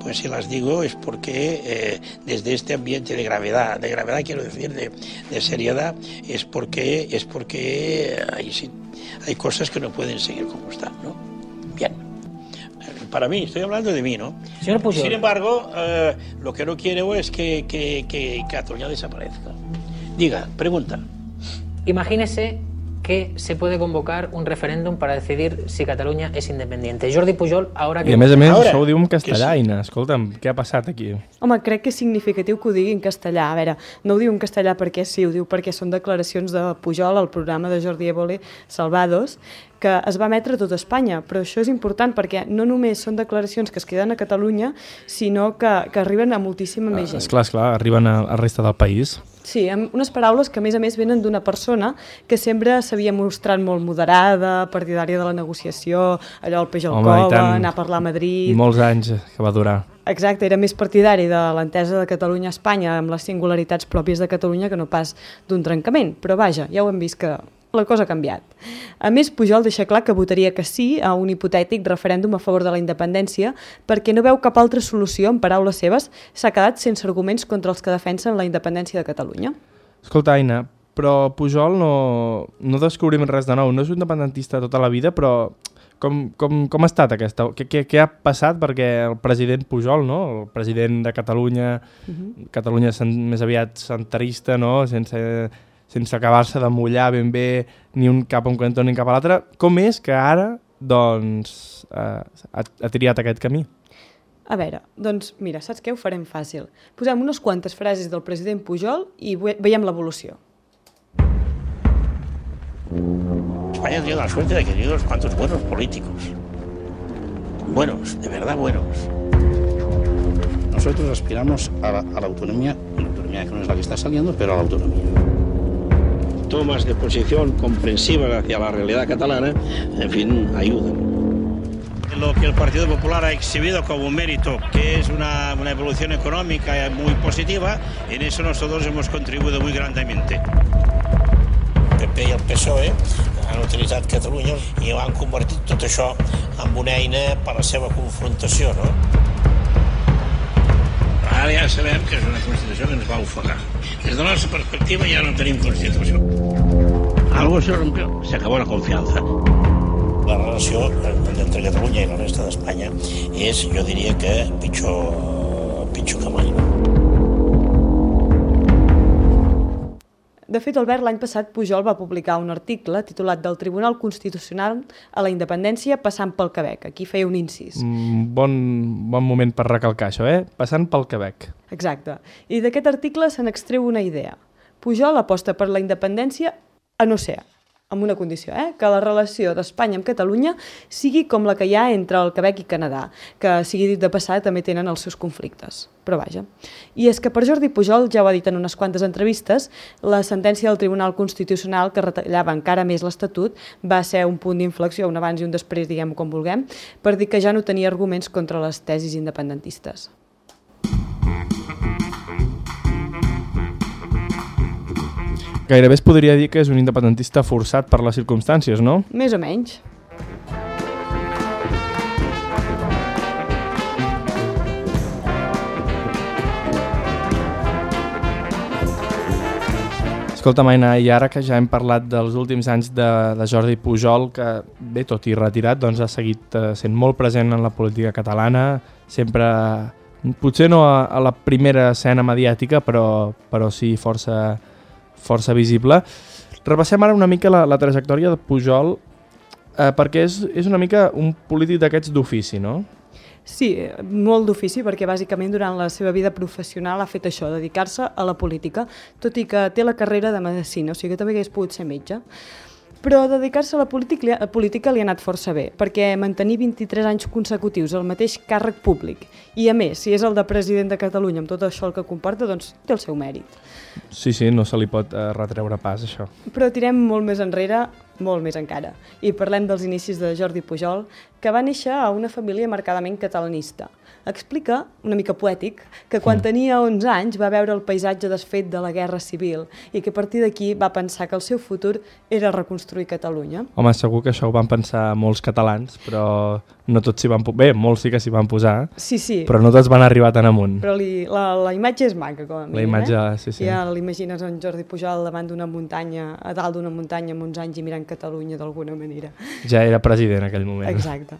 pues si las digo es porque eh, desde este ambiente de gravedad, de gravedad quiero decir, de, de seriedad, es porque, es porque hay, hay cosas que no pueden seguir como están, ¿no? Bien. Para mí, estoy hablando de mí, ¿no? Señor Pujol. Sin embargo, eh, lo que no quiero es que, que, que Cataluña desaparezca. Diga, pregunta. Imagínese que se puede convocar un referéndum para decidir si Cataluña es independiente. Jordi Pujol, ahora que... I a més a més, Ara, això ho diu en castellà, sí. Ina. Escolta'm, què ha passat aquí? Home, crec que és significatiu que ho digui en castellà. A veure, no ho diu en castellà perquè sí, ho diu perquè són declaracions de Pujol al programa de Jordi Évole Salvados, que es va emetre a tot Espanya, però això és important perquè no només són declaracions que es queden a Catalunya, sinó que, que arriben a moltíssima més gent. Esclar, esclar, arriben a, a resta del país. Sí, amb unes paraules que a més a més venen d'una persona que sempre s'havia mostrat molt moderada, partidària de la negociació, allò al peix al Home, cova, anar a parlar a Madrid... Molts anys que va durar. Exacte, era més partidari de l'entesa de Catalunya a Espanya amb les singularitats pròpies de Catalunya que no pas d'un trencament. Però vaja, ja ho hem vist que la cosa ha canviat. A més, Pujol deixa clar que votaria que sí a un hipotètic referèndum a favor de la independència perquè no veu cap altra solució, en paraules seves, s'ha quedat sense arguments contra els que defensen la independència de Catalunya. Escolta, Aina, però Pujol no, no descobrim res de nou. No és un independentista tota la vida, però com, com, com ha estat aquesta? Què, què, què ha passat perquè el president Pujol, no? el president de Catalunya, uh -huh. Catalunya més aviat centrista, no? sense, sense acabar-se de mullar ben bé ni un cap a un cantó ni cap a l'altre, com és que ara doncs, eh, ha, ha triat aquest camí? A veure, doncs mira, saps què? Ho farem fàcil. Posem unes quantes frases del president Pujol i ve veiem l'evolució. España tiene la suerte de que tiene unos cuantos buenos políticos. Buenos, de verdad buenos. Nosotros aspiramos a la, a la autonomía, una autonomía que no es la que está saliendo, pero a la autonomía. Tomas de posición comprensivas hacia la realidad catalana, en fin, ayudan. Lo que el Partido Popular ha exhibido como un mérito, que es una, una evolución económica muy positiva, en eso nosotros hemos contribuido muy grandemente. El PP i el PSOE han utilitzat Catalunya i han convertit tot això en una eina per a la seva confrontació, no? Ara ja sabem que és una Constitució que ens va ofegar. Des de la nostra perspectiva ja no tenim Constitució. Algo se rompió, se acabó la confianza. La relació entre Catalunya i la resta d'Espanya és, jo diria que pitjor, pitjor que mai. De fet, Albert, l'any passat Pujol va publicar un article titulat del Tribunal Constitucional a la independència passant pel Quebec. Aquí feia un incís. Mm, bon, bon moment per recalcar això, eh? Passant pel Quebec. Exacte. I d'aquest article se n'extreu una idea. Pujol aposta per la independència a no ser, amb una condició, eh? que la relació d'Espanya amb Catalunya sigui com la que hi ha entre el Quebec i Canadà, que sigui dit de passar també tenen els seus conflictes. Però vaja. I és que per Jordi Pujol, ja ho ha dit en unes quantes entrevistes, la sentència del Tribunal Constitucional que retallava encara més l'Estatut va ser un punt d'inflexió, un abans i un després, diguem com vulguem, per dir que ja no tenia arguments contra les tesis independentistes. Gairebé es podria dir que és un independentista forçat per les circumstàncies, no? Més o menys. Escolta, Maina, i ara que ja hem parlat dels últims anys de, de Jordi Pujol, que bé, tot i retirat, doncs ha seguit eh, sent molt present en la política catalana, sempre, potser no a, a la primera escena mediàtica, però, però sí força, força visible. Repassem ara una mica la, la trajectòria de Pujol, eh, perquè és, és una mica un polític d'aquests d'ofici, no? Sí, molt d'ofici, perquè bàsicament durant la seva vida professional ha fet això, dedicar-se a la política, tot i que té la carrera de medicina, o sigui que també hagués pogut ser metge. Però dedicar-se a la política, a política li ha anat força bé, perquè mantenir 23 anys consecutius el mateix càrrec públic, i a més, si és el de president de Catalunya amb tot això el que comporta, doncs té el seu mèrit. Sí, sí, no se li pot eh, retreure pas, això. Però tirem molt més enrere, molt més encara, i parlem dels inicis de Jordi Pujol, que va néixer a una família marcadament catalanista. Explica, una mica poètic, que quan tenia 11 anys va veure el paisatge desfet de la Guerra Civil i que a partir d'aquí va pensar que el seu futur era reconstruir Catalunya. Home, segur que això ho van pensar molts catalans, però no tots s'hi van... Bé, molts sí que s'hi van posar, Sí, sí. però no tots van arribar tan amunt. Però li, la, la imatge és maca, com a mínim. imatge, eh? sí, sí. Ja l'imagines en Jordi Pujol davant d'una muntanya, a dalt d'una muntanya amb uns anys i mirant Catalunya d'alguna manera. Ja era president en aquell moment. Exacte.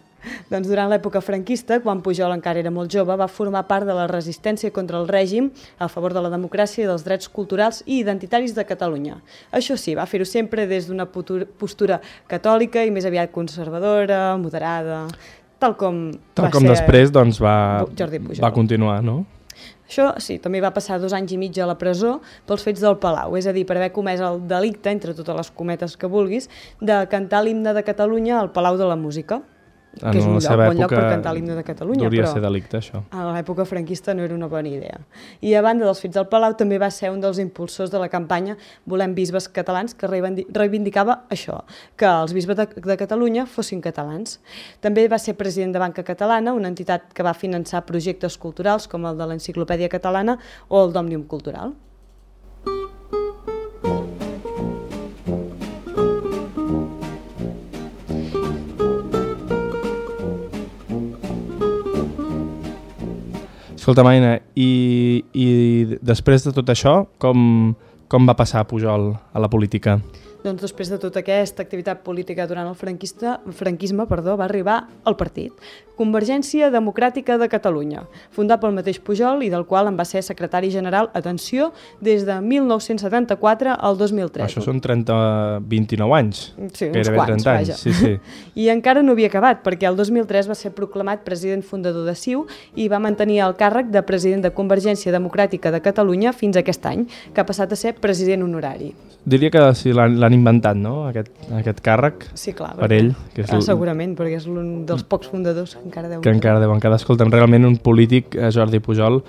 Doncs durant l'època franquista, quan Pujol encara era molt jove, va formar part de la resistència contra el règim a favor de la democràcia i dels drets culturals i identitaris de Catalunya. Això sí, va fer-ho sempre des d'una postura catòlica i més aviat conservadora, moderada, tal com Tal va com ser després doncs, va, Jordi Pujol. va continuar, no? Això sí, també va passar dos anys i mig a la presó pels fets del Palau, és a dir, per haver comès el delicte, entre totes les cometes que vulguis, de cantar l'himne de Catalunya al Palau de la Música, En que és un lloc, seva bon lloc per cantar l'himne de Catalunya. hauria però ser delicte, això. A l'època franquista no era una bona idea. I a banda dels fets del Palau també va ser un dels impulsors de la campanya Volem bisbes catalans que reivindi- reivindicava això, que els bisbes de, de Catalunya fossin catalans. També va ser president de Banca Catalana, una entitat que va finançar projectes culturals com el de l'Enciclopèdia Catalana o el d'Òmnium Cultural. Escolta, Maina, i, i després de tot això, com, com va passar Pujol a la política? Doncs després de tota aquesta activitat política durant el franquista, franquisme perdó, va arribar al partit, Convergència Democràtica de Catalunya, fundat pel mateix Pujol i del qual en va ser secretari general, atenció, des de 1974 al 2003. Això són 30, 29 anys. Sí, uns quants, 30 anys. vaja. Sí, sí. [LAUGHS] I encara no havia acabat, perquè el 2003 va ser proclamat president fundador de CiU i va mantenir el càrrec de president de Convergència Democràtica de Catalunya fins a aquest any, que ha passat a ser president honorari. Diria que sí, l'han l'han inventat, no?, aquest, aquest càrrec. Sí, clar. Per ell, que és ah, segurament, perquè és un dels pocs fundadors que encara deu... que encara deuen quedar. Escolta'm, realment un polític, eh, Jordi Pujol,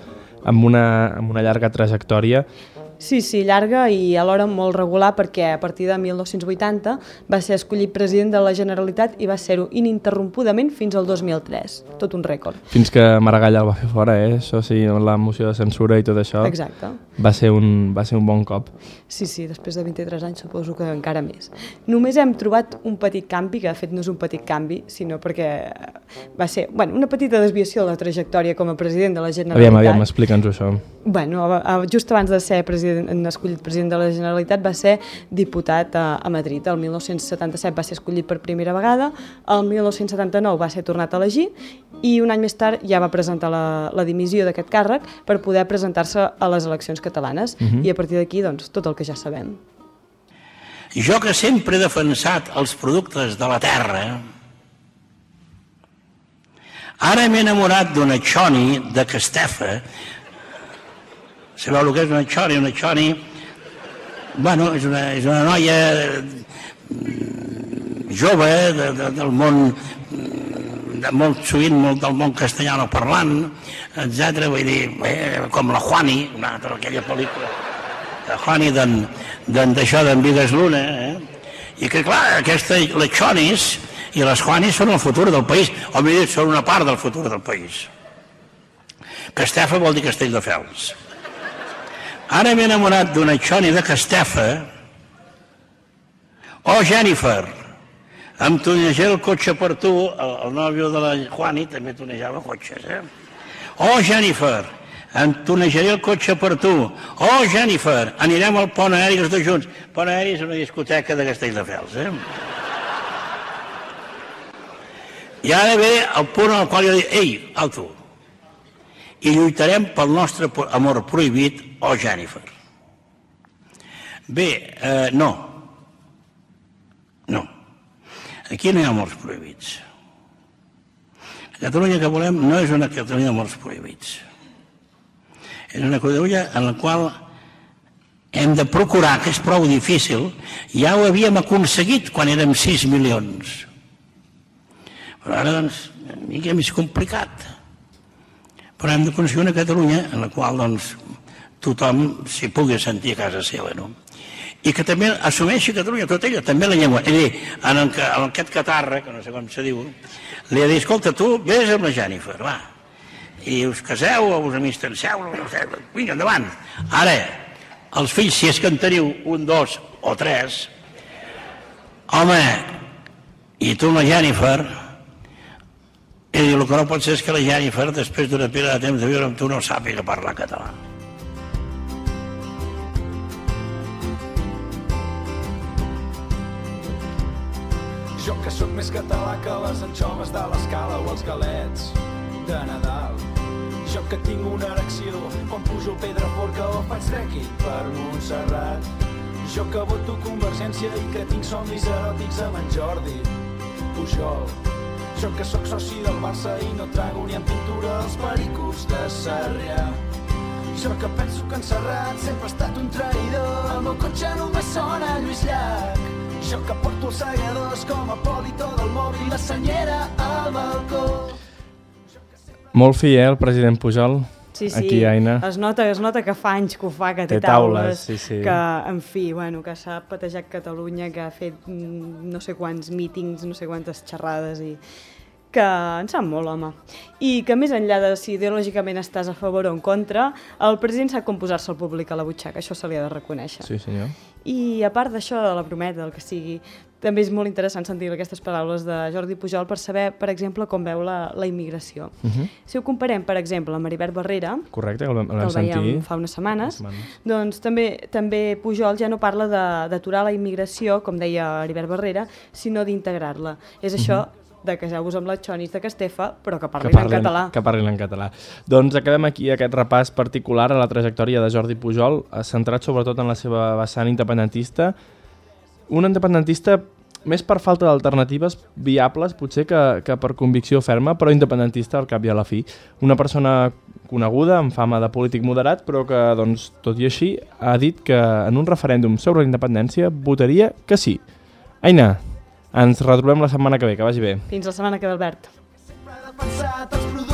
amb una, amb una llarga trajectòria. Sí, sí, llarga i alhora molt regular perquè a partir de 1980 va ser escollit president de la Generalitat i va ser-ho ininterrompudament fins al 2003. Tot un rècord. Fins que Maragall el va fer fora, eh? Això sí, la moció de censura i tot això. Exacte. Va ser un, va ser un bon cop. Sí, sí, després de 23 anys suposo que encara més. Només hem trobat un petit canvi, que de fet no és un petit canvi, sinó perquè va ser bueno, una petita desviació de la trajectòria com a president de la Generalitat. Aviam, aviam, explica'ns això. Bueno, just abans de ser president, escollit president de la Generalitat va ser diputat a, a Madrid. El 1977 va ser escollit per primera vegada, el 1979 va ser tornat a elegir i un any més tard ja va presentar la, la dimissió d'aquest càrrec per poder presentar-se a les eleccions catalanes Mhm. i a partir d'aquí doncs, tot el que ja sabem. Jo que sempre he defensat els productes de la terra, ara m'he enamorat d'una xoni de Castefa. Sabeu el que és una xoni? Una xoni, bueno, és una, és una noia mm, jove de, de, del món mm, de molt sovint molt del món castellano parlant, etc. Vull dir, eh, com la Juani, una altra aquella pel·lícula de Juani d'això d'en Vigas Luna, eh? i que clar, aquesta, les xonis i les Juanis són el futur del país, o millor són una part del futur del país. Castefa vol dir Castelldefels. Ara m'he enamorat d'una xoni de Castefa, oh Jennifer, em tunejaré el cotxe per tu, el, el nòvio de la Juani també tunejava cotxes, eh? Oh Jennifer, em tunejaré el cotxe per tu. Oh Jennifer, anirem al pont aeri els dos junts. Pont aeri és una discoteca de Castelldefels, eh? I ara ve el punt al qual jo dic, ei, alto, i lluitarem pel nostre amor prohibit, oh Jennifer. Bé, eh, no. No. Aquí no hi ha amors prohibits. La Catalunya que volem no és una Catalunya de morts prohibits. És una Catalunya en la qual hem de procurar, que és prou difícil, ja ho havíem aconseguit quan érem 6 milions. Però ara, doncs, una mica més complicat. Però hem d'aconseguir una Catalunya en la qual, doncs, tothom s'hi pugui sentir a casa seva, no? I que també assumeixi Catalunya, tot ella, també la llengua. És a dir, en, el, en aquest catarra, que no sé com se diu, li ha dit, escolta, tu vés amb la Jennifer, va, i us caseu o us amistanceu, no sé, vinga, endavant. Ara, els fills, si és que en teniu un, dos o tres, home, i tu amb la Jennifer, i el que no pot ser és que la Jennifer, després d'una pila de temps de viure amb tu, no sàpiga parlar català. Jo que sóc més català que les anxoves de l'escala o els galets de Nadal. Jo que tinc una erecció quan pujo el Pedraforca o faig trekking per Montserrat. Jo que voto Convergència i que tinc somnis eròtics amb en Jordi Pujol. Jo que sóc soci del Barça i no trago ni en pintura els pericos de Sarrià. Jo que penso que en Serrat sempre ha estat un traïdor. El meu cotxe només sona Lluís Llach. Jo que porto els segadors com a polito del mòbil la senyera al balcó. Molt fi, eh, el president Pujol? Sí, sí, Aquí, Aina. es nota, es nota que fa anys que ho fa, que té, Té taules, sí, sí. que, en fi, bueno, que s'ha patejat Catalunya, que ha fet mm, no sé quants mítings, no sé quantes xerrades i que en sap molt, home. I que més enllà de si ideològicament estàs a favor o en contra, el president sap com posar-se el públic a la butxaca, això se li ha de reconèixer. Sí, senyor. I a part d'això, de la prometa, del que sigui, també és molt interessant sentir aquestes paraules de Jordi Pujol per saber, per exemple, com veu la, la immigració. Uh -huh. Si ho comparem, per exemple, amb Maribert Barrera, Correcte, el, el que el veiem sentir. fa unes setmanes, setmanes. doncs també també Pujol ja no parla de- d'aturar la immigració, com deia Heribert Barrera, sinó d'integrar-la. És això de caseu-vos amb les xonis de Castefa, però que parlin, en català. Que parlin en català. Doncs acabem aquí aquest repàs particular a la trajectòria de Jordi Pujol, eh, centrat sobretot en la seva vessant independentista. Un independentista més per falta d'alternatives viables, potser que, que per convicció ferma, però independentista al cap i a la fi. Una persona coneguda, amb fama de polític moderat, però que, doncs, tot i així, ha dit que en un referèndum sobre la independència votaria que sí. Aina, ens retrobem la setmana que ve, que vagi bé. Fins la setmana que ve, Albert. defensat els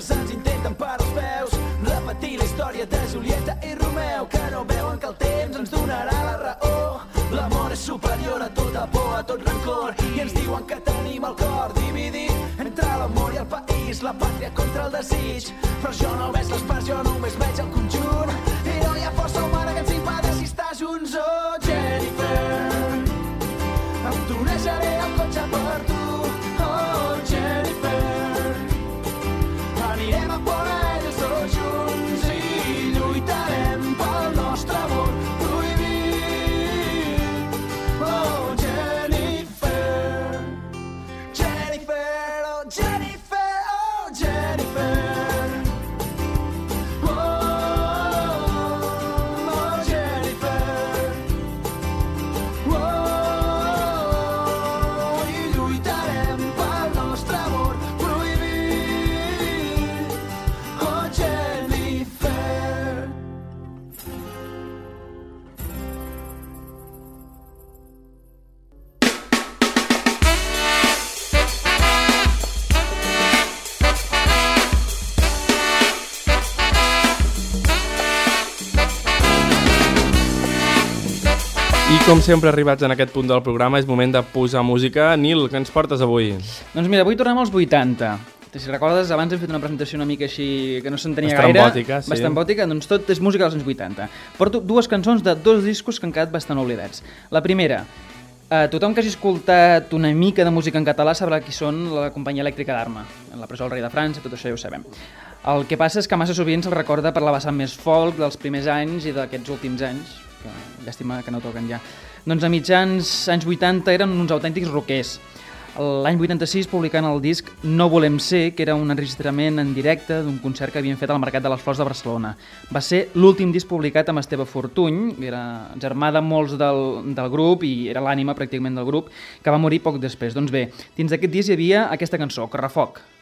estretes ens intenten per als peus. Repetir la història de Julieta i Romeu que no veuen que el temps ens donarà la raó. L'amor és superior a tota por, a tot rancor i ens diuen que tenim el cor dividit entre l'amor i el país la pàtria contra el desig. Però jo no veig les parts, jo només veig el conjunt. I no hi ha força humana que ens impedeixi estar junts oh com sempre arribats en aquest punt del programa és moment de posar música. Nil, què ens portes avui? Doncs mira, avui tornem als 80. Si recordes, abans hem fet una presentació una mica així que no s'entenia gaire. Estrambòtica, sí. Estrambòtica, doncs tot és música dels anys 80. Porto dues cançons de dos discos que han quedat bastant oblidats. La primera, Uh, tothom que hagi escoltat una mica de música en català sabrà qui són la companyia elèctrica d'Arma, la presó del rei de França, tot això ja ho sabem. El que passa és que massa sovint se'l recorda per la vessant més folk dels primers anys i d'aquests últims anys, que llàstima que no toquen ja. Doncs a mitjans anys 80 eren uns autèntics rockers. L'any 86 publicant el disc No volem ser, que era un enregistrament en directe d'un concert que havien fet al Mercat de les Flors de Barcelona. Va ser l'últim disc publicat amb Esteve Fortuny, que era germà de molts del, del grup i era l'ànima pràcticament del grup, que va morir poc després. Doncs bé, dins d'aquest disc hi havia aquesta cançó, Correfoc, sol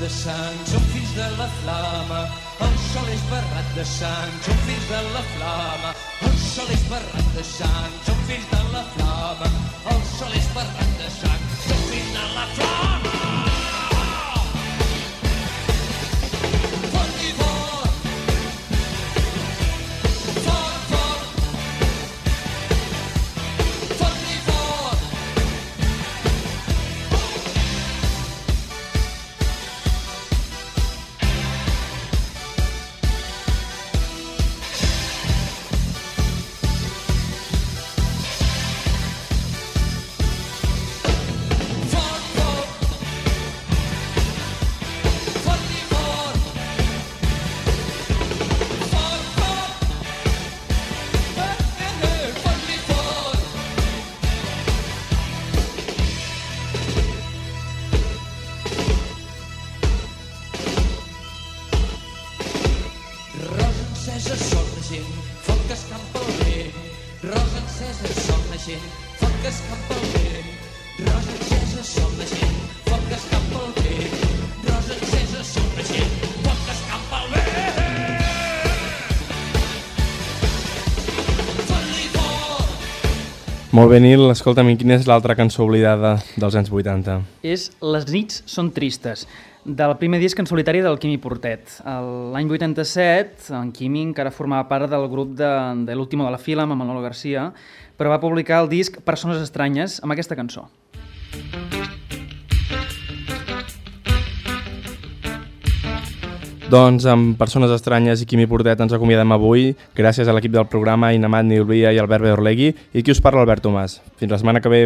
de sang, som fills de la flama. El sol és barrat de sang, som fills de la flama. El sol és barrat de sang, som fills de la flama. El sol és barrat de sang, som fills de la flama. Molt bé, Nil. Escolta'm, quina és l'altra cançó oblidada dels anys 80? és Les nits són tristes, del primer disc en solitari del Quimi Portet. L'any 87, en Quimi encara formava part del grup de, de l'último de la fila, amb Manolo Garcia, però va publicar el disc Persones estranyes amb aquesta cançó. Doncs amb Persones Estranyes i Quimi Portet ens acomiadem avui, gràcies a l'equip del programa Inamat, Nil Via i Albert Beorlegui, i qui us parla, Albert Tomàs. Fins la setmana que ve.